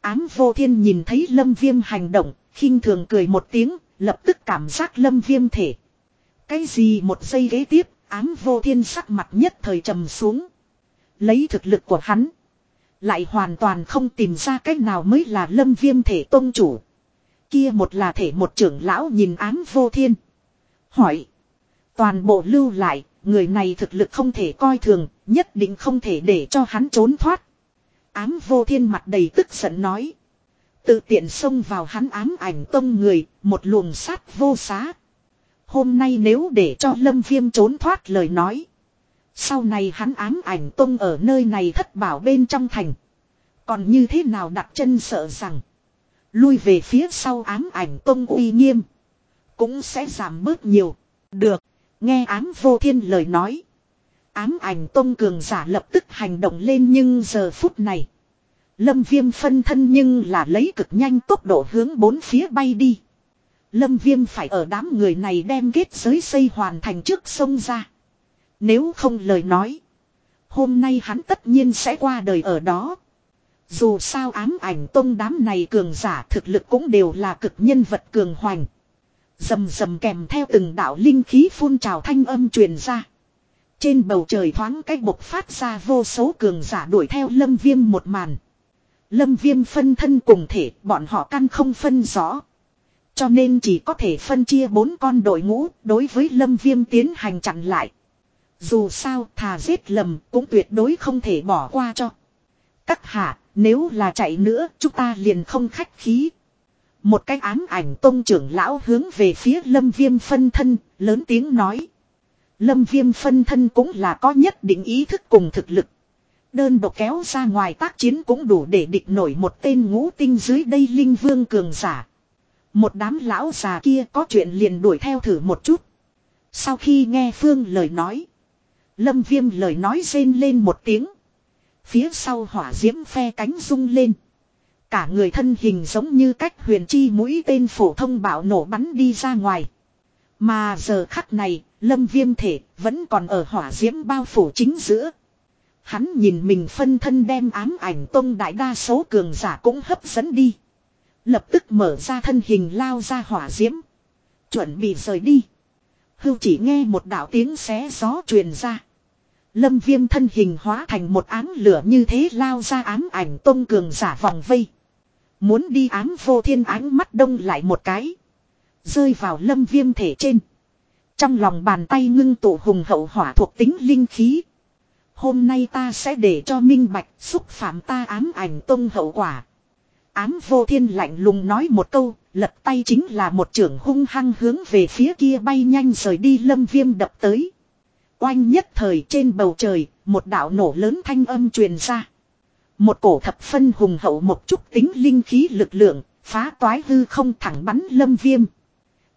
Ám vô thiên nhìn thấy lâm viêm hành động, khinh thường cười một tiếng, lập tức cảm giác lâm viêm thể. Cái gì một giây ghế tiếp, ám vô thiên sắc mặt nhất thời trầm xuống. Lấy thực lực của hắn. Lại hoàn toàn không tìm ra cách nào mới là lâm viêm thể tôn chủ. Kia một là thể một trưởng lão nhìn ám vô thiên. Hỏi. Toàn bộ lưu lại, người này thực lực không thể coi thường, nhất định không thể để cho hắn trốn thoát. Ám vô thiên mặt đầy tức giận nói. Tự tiện xông vào hắn ám ảnh tông người, một luồng sát vô xá. Hôm nay nếu để cho lâm viêm trốn thoát lời nói. Sau này hắn ám ảnh tông ở nơi này thất bảo bên trong thành. Còn như thế nào đặt chân sợ rằng. Lui về phía sau ám ảnh tông uy nghiêm. Cũng sẽ giảm bớt nhiều. Được. Nghe ám vô thiên lời nói. Ám ảnh tông cường giả lập tức hành động lên nhưng giờ phút này. Lâm viêm phân thân nhưng là lấy cực nhanh tốc độ hướng bốn phía bay đi. Lâm viêm phải ở đám người này đem kết giới xây hoàn thành trước sông ra. Nếu không lời nói. Hôm nay hắn tất nhiên sẽ qua đời ở đó. Dù sao ám ảnh tông đám này cường giả thực lực cũng đều là cực nhân vật cường hoành. Dầm dầm kèm theo từng đạo linh khí phun trào thanh âm truyền ra. Trên bầu trời thoáng cách bộc phát ra vô số cường giả đuổi theo lâm viêm một màn. Lâm viêm phân thân cùng thể, bọn họ căn không phân rõ. Cho nên chỉ có thể phân chia bốn con đội ngũ đối với lâm viêm tiến hành chặn lại. Dù sao thà giết lầm cũng tuyệt đối không thể bỏ qua cho. Các hạ, Nếu là chạy nữa chúng ta liền không khách khí. Một cái ám ảnh tôn trưởng lão hướng về phía lâm viêm phân thân, lớn tiếng nói. Lâm viêm phân thân cũng là có nhất định ý thức cùng thực lực. Đơn độc kéo ra ngoài tác chiến cũng đủ để địch nổi một tên ngũ tinh dưới đây linh vương cường giả. Một đám lão già kia có chuyện liền đuổi theo thử một chút. Sau khi nghe Phương lời nói. Lâm viêm lời nói rên lên một tiếng. Phía sau hỏa diễm phe cánh rung lên. Cả người thân hình giống như cách huyền chi mũi tên phổ thông bạo nổ bắn đi ra ngoài. Mà giờ khắc này, lâm viêm thể vẫn còn ở hỏa diễm bao phủ chính giữa. Hắn nhìn mình phân thân đem ám ảnh tông đại đa số cường giả cũng hấp dẫn đi. Lập tức mở ra thân hình lao ra hỏa diễm. Chuẩn bị rời đi. Hưu chỉ nghe một đạo tiếng xé gió truyền ra. Lâm viêm thân hình hóa thành một áng lửa như thế lao ra ám ảnh tôn cường giả vòng vây. Muốn đi ám vô thiên ánh mắt đông lại một cái. Rơi vào lâm viêm thể trên. Trong lòng bàn tay ngưng tụ hùng hậu hỏa thuộc tính linh khí. Hôm nay ta sẽ để cho minh bạch xúc phạm ta ám ảnh tông hậu quả. Ám vô thiên lạnh lùng nói một câu, lật tay chính là một trưởng hung hăng hướng về phía kia bay nhanh rời đi lâm viêm đập tới. Oanh nhất thời trên bầu trời, một đạo nổ lớn thanh âm truyền ra. Một cổ thập phân hùng hậu một chút tính linh khí lực lượng, phá toái hư không thẳng bắn lâm viêm.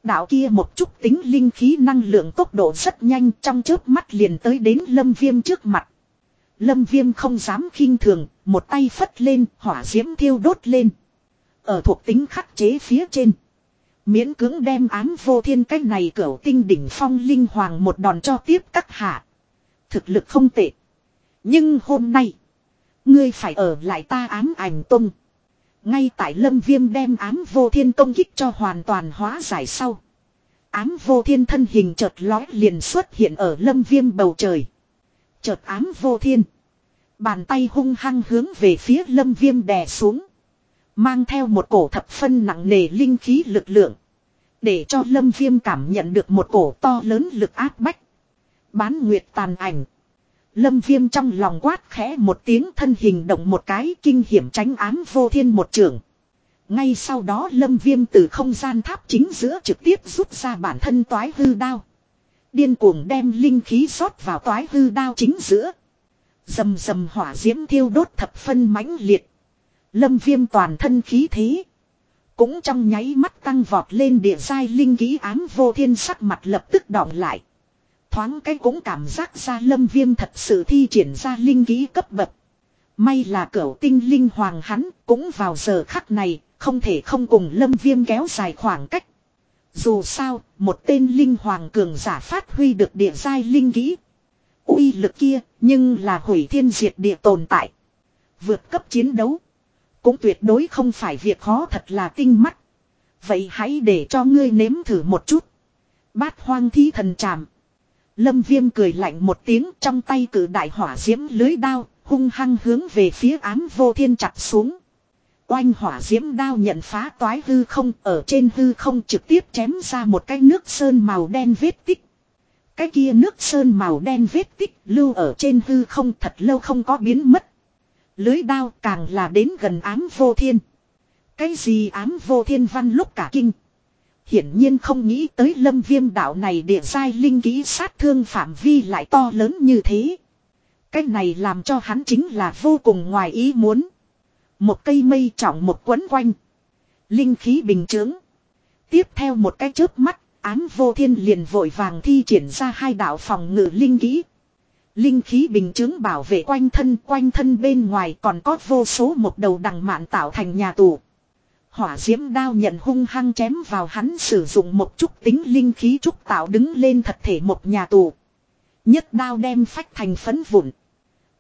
Đạo kia một chút tính linh khí năng lượng tốc độ rất nhanh trong chớp mắt liền tới đến lâm viêm trước mặt. Lâm viêm không dám khinh thường, một tay phất lên, hỏa diễm thiêu đốt lên. Ở thuộc tính khắc chế phía trên. Miễn cưỡng đem ám vô thiên cách này cửu tinh đỉnh phong linh hoàng một đòn cho tiếp các hạ. Thực lực không tệ. Nhưng hôm nay. Ngươi phải ở lại ta ám ảnh tung. Ngay tại lâm viêm đem ám vô thiên công kích cho hoàn toàn hóa giải sau. Ám vô thiên thân hình chợt lói liền xuất hiện ở lâm viêm bầu trời. Chợt ám vô thiên. Bàn tay hung hăng hướng về phía lâm viêm đè xuống. Mang theo một cổ thập phân nặng nề linh khí lực lượng. Để cho lâm viêm cảm nhận được một cổ to lớn lực áp bách. Bán nguyệt tàn ảnh. Lâm viêm trong lòng quát khẽ một tiếng thân hình động một cái kinh hiểm tránh ám vô thiên một trường. Ngay sau đó lâm viêm từ không gian tháp chính giữa trực tiếp rút ra bản thân toái hư đao. Điên cuồng đem linh khí rót vào toái hư đao chính giữa. Dầm dầm hỏa diễm thiêu đốt thập phân mãnh liệt. Lâm viêm toàn thân khí thế. Cũng trong nháy mắt tăng vọt lên địa sai linh khí ám vô thiên sắc mặt lập tức đỏng lại. Thoáng cái cũng cảm giác ra lâm viêm thật sự thi triển ra linh khí cấp bậc. May là cửu tinh linh hoàng hắn cũng vào giờ khắc này, không thể không cùng lâm viêm kéo dài khoảng cách. Dù sao, một tên linh hoàng cường giả phát huy được địa giai linh kỹ. uy lực kia, nhưng là hủy thiên diệt địa tồn tại. Vượt cấp chiến đấu. Cũng tuyệt đối không phải việc khó thật là tinh mắt. Vậy hãy để cho ngươi nếm thử một chút. Bát hoang thí thần chạm. Lâm viêm cười lạnh một tiếng trong tay cử đại hỏa diễm lưới đao, hung hăng hướng về phía ám vô thiên chặt xuống. Oanh hỏa diễm đao nhận phá toái hư không, ở trên hư không trực tiếp chém ra một cái nước sơn màu đen vết tích. Cái kia nước sơn màu đen vết tích lưu ở trên hư không thật lâu không có biến mất. Lưới đao càng là đến gần ám vô thiên. Cái gì ám vô thiên văn lúc cả kinh. Hiển nhiên không nghĩ tới lâm viêm đạo này địa giai linh ký sát thương phạm vi lại to lớn như thế. Cái này làm cho hắn chính là vô cùng ngoài ý muốn. Một cây mây trọng một quấn quanh. Linh khí bình trướng. Tiếp theo một cái chớp mắt, ám vô thiên liền vội vàng thi triển ra hai đạo phòng ngự linh kỹ. Linh khí bình chứng bảo vệ quanh thân, quanh thân bên ngoài còn có vô số một đầu đằng mạn tạo thành nhà tù. Hỏa diễm đao nhận hung hăng chém vào hắn sử dụng một chút tính linh khí trúc tạo đứng lên thật thể một nhà tù. Nhất đao đem phách thành phấn vụn.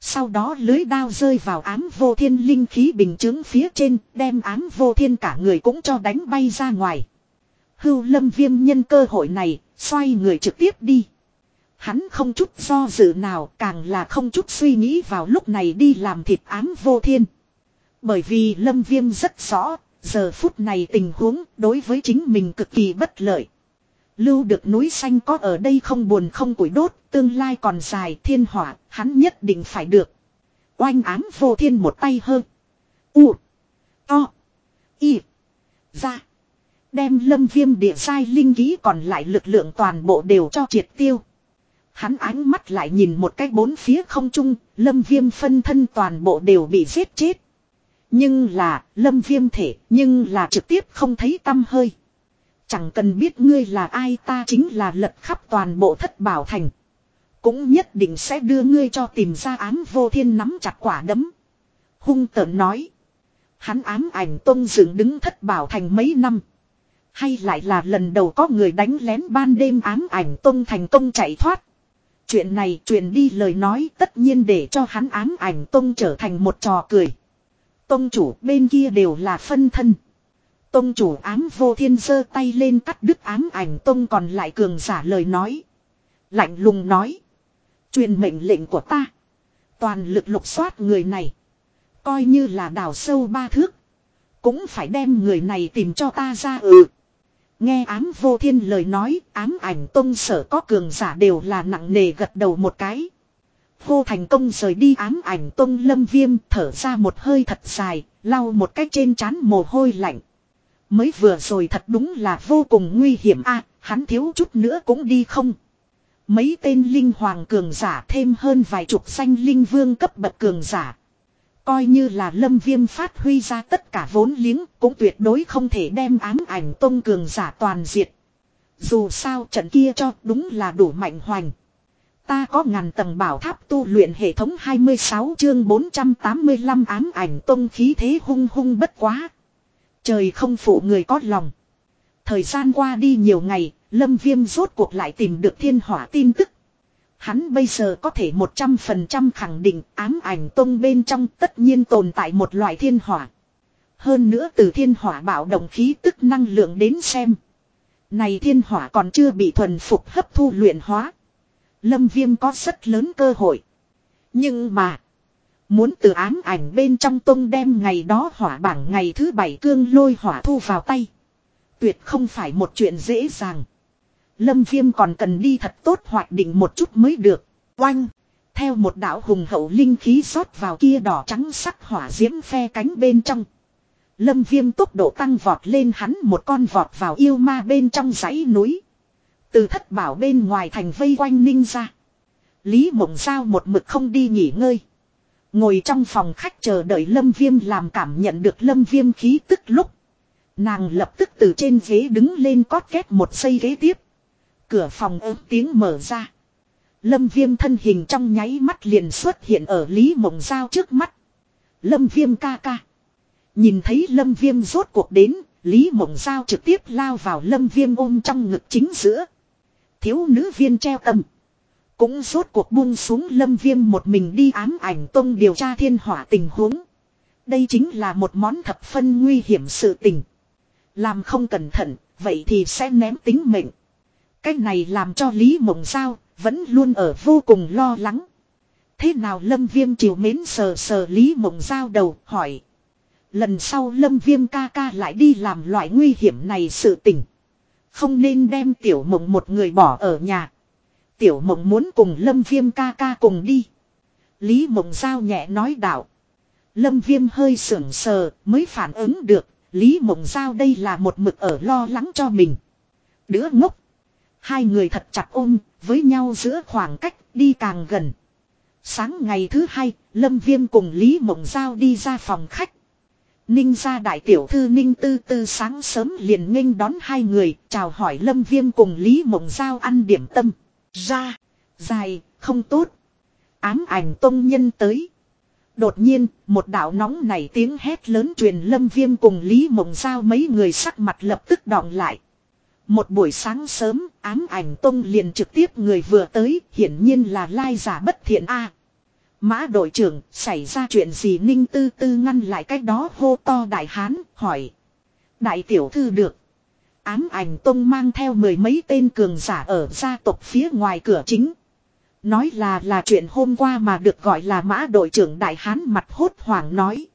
Sau đó lưới đao rơi vào ám vô thiên linh khí bình chứng phía trên, đem ám vô thiên cả người cũng cho đánh bay ra ngoài. Hưu lâm viêm nhân cơ hội này, xoay người trực tiếp đi. Hắn không chút do dự nào càng là không chút suy nghĩ vào lúc này đi làm thịt ám vô thiên. Bởi vì lâm viêm rất rõ, giờ phút này tình huống đối với chính mình cực kỳ bất lợi. Lưu được núi xanh có ở đây không buồn không củi đốt, tương lai còn dài thiên hỏa, hắn nhất định phải được. Oanh ám vô thiên một tay hơn. U. To. Y. Ra. Đem lâm viêm địa sai linh ký còn lại lực lượng toàn bộ đều cho triệt tiêu. Hắn ánh mắt lại nhìn một cái bốn phía không chung lâm viêm phân thân toàn bộ đều bị giết chết. Nhưng là, lâm viêm thể, nhưng là trực tiếp không thấy tâm hơi. Chẳng cần biết ngươi là ai, ta chính là lật khắp toàn bộ thất bảo thành. Cũng nhất định sẽ đưa ngươi cho tìm ra ám vô thiên nắm chặt quả đấm. Hung tợn nói. Hắn ám ảnh tôn dựng đứng thất bảo thành mấy năm. Hay lại là lần đầu có người đánh lén ban đêm ám ảnh tôn thành công chạy thoát. Chuyện này truyền đi lời nói tất nhiên để cho hắn ám ảnh tông trở thành một trò cười. Tông chủ, bên kia đều là phân thân. Tông chủ ám vô thiên giơ tay lên cắt đứt ám ảnh tông còn lại cường giả lời nói. Lạnh lùng nói. Truyền mệnh lệnh của ta. Toàn lực lục soát người này. Coi như là đào sâu ba thước. Cũng phải đem người này tìm cho ta ra ừ. Nghe ám vô thiên lời nói, ám ảnh tông sở có cường giả đều là nặng nề gật đầu một cái. Vô thành công rời đi ám ảnh tông lâm viêm thở ra một hơi thật dài, lau một cách trên trán mồ hôi lạnh. Mới vừa rồi thật đúng là vô cùng nguy hiểm a, hắn thiếu chút nữa cũng đi không. Mấy tên linh hoàng cường giả thêm hơn vài chục danh linh vương cấp bậc cường giả. Coi như là lâm viêm phát huy ra tất cả vốn liếng cũng tuyệt đối không thể đem ám ảnh tông cường giả toàn diệt. Dù sao trận kia cho đúng là đủ mạnh hoành. Ta có ngàn tầng bảo tháp tu luyện hệ thống 26 chương 485 ám ảnh tông khí thế hung hung bất quá. Trời không phụ người có lòng. Thời gian qua đi nhiều ngày, Lâm Viêm rốt cuộc lại tìm được thiên hỏa tin tức. Hắn bây giờ có thể 100% khẳng định ám ảnh tông bên trong tất nhiên tồn tại một loại thiên hỏa. Hơn nữa từ thiên hỏa bảo động khí tức năng lượng đến xem. Này thiên hỏa còn chưa bị thuần phục hấp thu luyện hóa. Lâm viêm có rất lớn cơ hội. Nhưng mà. Muốn từ ám ảnh bên trong tông đem ngày đó hỏa bảng ngày thứ bảy cương lôi hỏa thu vào tay. Tuyệt không phải một chuyện dễ dàng. Lâm viêm còn cần đi thật tốt hoạch định một chút mới được. Oanh. Theo một đạo hùng hậu linh khí rót vào kia đỏ trắng sắc hỏa diễm phe cánh bên trong. Lâm viêm tốc độ tăng vọt lên hắn một con vọt vào yêu ma bên trong dãy núi. Từ thất bảo bên ngoài thành vây quanh ninh ra. Lý mộng sao một mực không đi nghỉ ngơi. Ngồi trong phòng khách chờ đợi lâm viêm làm cảm nhận được lâm viêm khí tức lúc. Nàng lập tức từ trên ghế đứng lên cót két một xây ghế tiếp. Cửa phòng ớt tiếng mở ra. Lâm viêm thân hình trong nháy mắt liền xuất hiện ở Lý Mộng Giao trước mắt. Lâm viêm ca ca. Nhìn thấy lâm viêm rốt cuộc đến, Lý Mộng Giao trực tiếp lao vào lâm viêm ôm trong ngực chính giữa. Thiếu nữ viên treo tầm. Cũng rốt cuộc buông xuống lâm viêm một mình đi ám ảnh tông điều tra thiên hỏa tình huống. Đây chính là một món thập phân nguy hiểm sự tình. Làm không cẩn thận, vậy thì sẽ ném tính mệnh. Cái này làm cho Lý Mộng Giao vẫn luôn ở vô cùng lo lắng. Thế nào Lâm Viêm chiều mến sờ sờ Lý Mộng Giao đầu hỏi. Lần sau Lâm Viêm ca ca lại đi làm loại nguy hiểm này sự tình. Không nên đem Tiểu Mộng một người bỏ ở nhà. Tiểu Mộng muốn cùng Lâm Viêm ca ca cùng đi. Lý Mộng Giao nhẹ nói đạo. Lâm Viêm hơi sưởng sờ mới phản ứng được. Lý Mộng Giao đây là một mực ở lo lắng cho mình. Đứa ngốc. Hai người thật chặt ôm, với nhau giữa khoảng cách, đi càng gần. Sáng ngày thứ hai, Lâm Viêm cùng Lý Mộng Giao đi ra phòng khách. Ninh gia đại tiểu thư Ninh Tư Tư sáng sớm liền nghênh đón hai người, chào hỏi Lâm Viêm cùng Lý Mộng Giao ăn điểm tâm. Ra, dài, không tốt. Ám ảnh tông nhân tới. Đột nhiên, một đạo nóng này tiếng hét lớn truyền Lâm Viêm cùng Lý Mộng Giao mấy người sắc mặt lập tức đọng lại. Một buổi sáng sớm, ám ảnh tông liền trực tiếp người vừa tới, hiển nhiên là lai giả bất thiện a. Mã đội trưởng, xảy ra chuyện gì ninh tư tư ngăn lại cách đó hô to đại hán, hỏi. Đại tiểu thư được. Ám ảnh tông mang theo mười mấy tên cường giả ở gia tộc phía ngoài cửa chính. Nói là là chuyện hôm qua mà được gọi là mã đội trưởng đại hán mặt hốt hoảng nói.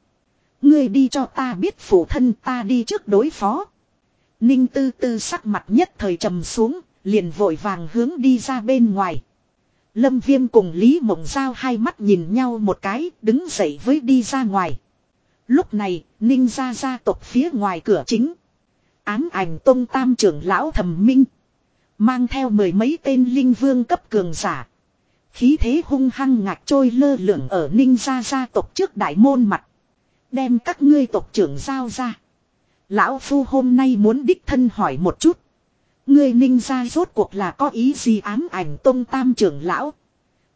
Ngươi đi cho ta biết phụ thân ta đi trước đối phó. Ninh tư tư sắc mặt nhất thời trầm xuống, liền vội vàng hướng đi ra bên ngoài. Lâm Viêm cùng Lý Mộng Giao hai mắt nhìn nhau một cái, đứng dậy với đi ra ngoài. Lúc này, ninh ra gia tộc phía ngoài cửa chính. Ám ảnh tông tam trưởng lão thẩm minh. Mang theo mười mấy tên linh vương cấp cường giả. Khí thế hung hăng ngạc trôi lơ lửng ở ninh gia gia tộc trước đại môn mặt. Đem các ngươi tộc trưởng giao ra. Lão Phu hôm nay muốn đích thân hỏi một chút. Ngươi ninh gia rốt cuộc là có ý gì ám ảnh tông tam trưởng lão.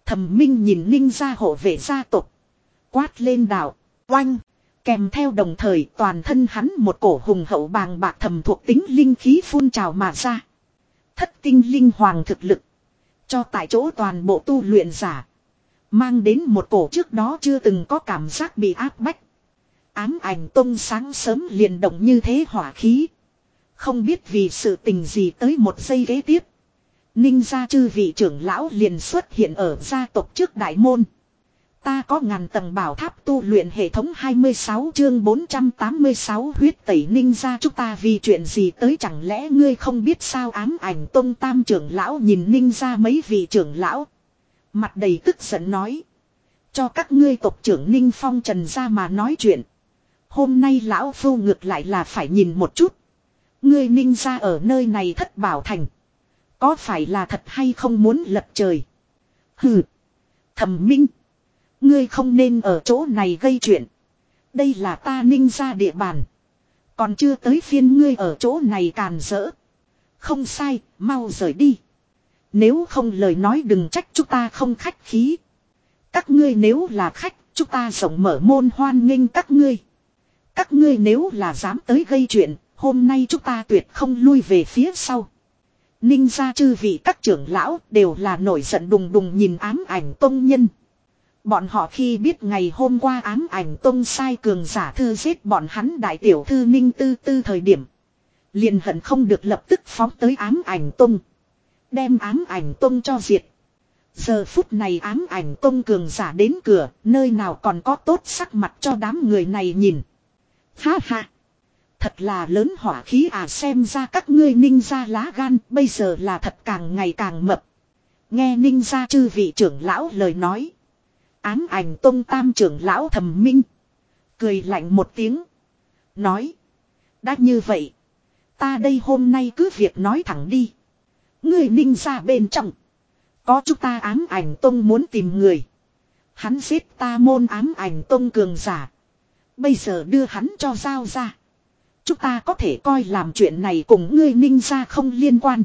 Thẩm minh nhìn ninh gia hộ vệ gia tộc. Quát lên đảo. Oanh. Kèm theo đồng thời toàn thân hắn một cổ hùng hậu bàng bạc thầm thuộc tính linh khí phun trào mà ra. Thất tinh linh hoàng thực lực. Cho tại chỗ toàn bộ tu luyện giả. Mang đến một cổ trước đó chưa từng có cảm giác bị áp bách. Ám ảnh tông sáng sớm liền động như thế hỏa khí. Không biết vì sự tình gì tới một giây kế tiếp. Ninh gia chư vị trưởng lão liền xuất hiện ở gia tộc trước đại môn. Ta có ngàn tầng bảo tháp tu luyện hệ thống 26 chương 486 huyết tẩy ninh ra chúng ta vì chuyện gì tới chẳng lẽ ngươi không biết sao ám ảnh tông tam trưởng lão nhìn ninh ra mấy vị trưởng lão. Mặt đầy tức giận nói. Cho các ngươi tộc trưởng ninh phong trần ra mà nói chuyện. Hôm nay lão phu ngược lại là phải nhìn một chút. Ngươi ninh ra ở nơi này thất bảo thành. Có phải là thật hay không muốn lật trời. Hừ. Thẩm minh. Ngươi không nên ở chỗ này gây chuyện. Đây là ta ninh ra địa bàn. Còn chưa tới phiên ngươi ở chỗ này càn rỡ. Không sai, mau rời đi. Nếu không lời nói đừng trách chúng ta không khách khí. Các ngươi nếu là khách, chúng ta rộng mở môn hoan nghênh các ngươi. Các ngươi nếu là dám tới gây chuyện, hôm nay chúng ta tuyệt không lui về phía sau. Ninh gia chư vị các trưởng lão đều là nổi giận đùng đùng nhìn ám ảnh tông nhân. Bọn họ khi biết ngày hôm qua ám ảnh tông sai cường giả thư giết bọn hắn đại tiểu thư ninh tư tư thời điểm. liền hận không được lập tức phóng tới ám ảnh tông. Đem ám ảnh tông cho diệt. Giờ phút này ám ảnh tông cường giả đến cửa, nơi nào còn có tốt sắc mặt cho đám người này nhìn. Ha ha! Thật là lớn hỏa khí à xem ra các ngươi ninh ra lá gan, bây giờ là thật càng ngày càng mập. Nghe ninh ra chư vị trưởng lão lời nói. Ám ảnh tông tam trưởng lão thầm minh. Cười lạnh một tiếng. Nói. Đã như vậy. Ta đây hôm nay cứ việc nói thẳng đi. Người ninh ra bên trong. Có chúng ta ám ảnh tông muốn tìm người. Hắn giết ta môn ám ảnh tông cường giả. Bây giờ đưa hắn cho giao ra. Chúng ta có thể coi làm chuyện này cùng ngươi ninh ra không liên quan.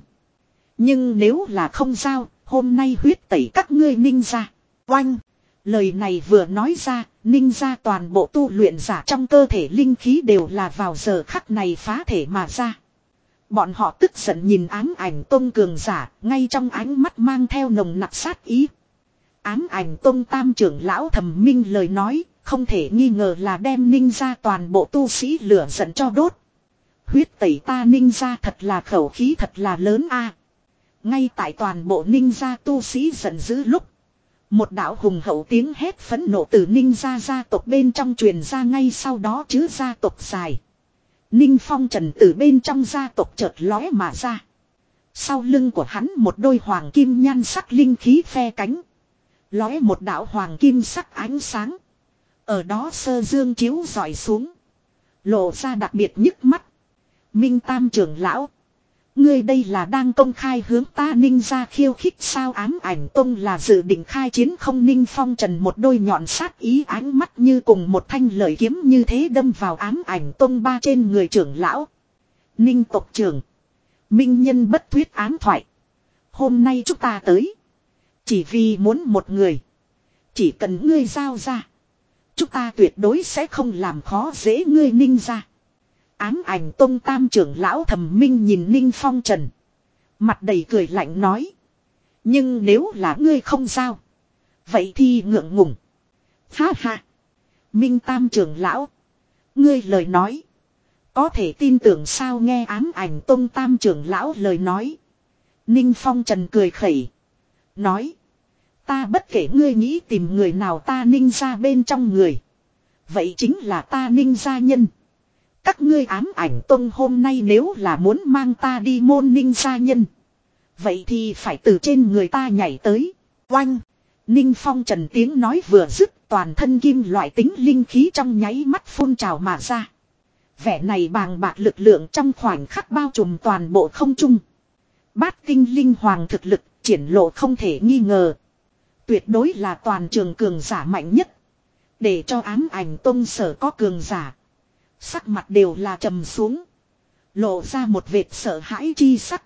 Nhưng nếu là không giao, hôm nay huyết tẩy các ngươi ninh ra. Oanh! Lời này vừa nói ra, ninh ra toàn bộ tu luyện giả trong cơ thể linh khí đều là vào giờ khắc này phá thể mà ra. Bọn họ tức giận nhìn ám ảnh tôn cường giả, ngay trong ánh mắt mang theo nồng nặc sát ý. Ám ảnh tôn tam trưởng lão thầm minh lời nói, không thể nghi ngờ là đem ninh ra toàn bộ tu sĩ lửa giận cho đốt. Huyết tẩy ta ninh ra thật là khẩu khí thật là lớn a. Ngay tại toàn bộ ninh ra tu sĩ giận dữ lúc. Một đạo hùng hậu tiếng hét phấn nộ từ ninh gia gia tộc bên trong truyền ra ngay sau đó chứ gia tộc dài. Ninh phong trần từ bên trong gia tộc chợt lóe mà ra. Sau lưng của hắn một đôi hoàng kim nhan sắc linh khí phe cánh. Lóe một đạo hoàng kim sắc ánh sáng. Ở đó sơ dương chiếu dọi xuống. Lộ ra đặc biệt nhức mắt. Minh Tam trưởng lão. Ngươi đây là đang công khai hướng ta ninh ra khiêu khích sao ám ảnh tông là dự định khai chiến không ninh phong trần một đôi nhọn sát ý ánh mắt như cùng một thanh lợi kiếm như thế đâm vào ám ảnh tông ba trên người trưởng lão. Ninh tộc trưởng. Minh nhân bất thuyết ám thoại. Hôm nay chúng ta tới. Chỉ vì muốn một người. Chỉ cần ngươi giao ra. Chúng ta tuyệt đối sẽ không làm khó dễ ngươi ninh ra. Ám ảnh tông tam trưởng lão thầm minh nhìn Ninh Phong Trần. Mặt đầy cười lạnh nói. Nhưng nếu là ngươi không sao Vậy thì ngượng ngùng. Ha ha. Minh tam trưởng lão. Ngươi lời nói. Có thể tin tưởng sao nghe ám ảnh tông tam trưởng lão lời nói. Ninh Phong Trần cười khẩy. Nói. Ta bất kể ngươi nghĩ tìm người nào ta ninh ra bên trong người. Vậy chính là ta ninh gia nhân. Các ngươi ám ảnh tông hôm nay nếu là muốn mang ta đi môn ninh gia nhân. Vậy thì phải từ trên người ta nhảy tới. Oanh. Ninh phong trần tiếng nói vừa dứt. toàn thân kim loại tính linh khí trong nháy mắt phun trào mà ra. Vẻ này bàng bạc lực lượng trong khoảnh khắc bao trùm toàn bộ không trung. Bát kinh linh hoàng thực lực triển lộ không thể nghi ngờ. Tuyệt đối là toàn trường cường giả mạnh nhất. Để cho ám ảnh tông sở có cường giả. Sắc mặt đều là trầm xuống. Lộ ra một vệt sợ hãi chi sắc.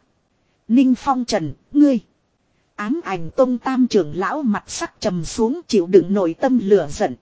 Ninh Phong Trần, ngươi. Ám ảnh tông tam trưởng lão mặt sắc trầm xuống chịu đựng nội tâm lửa giận.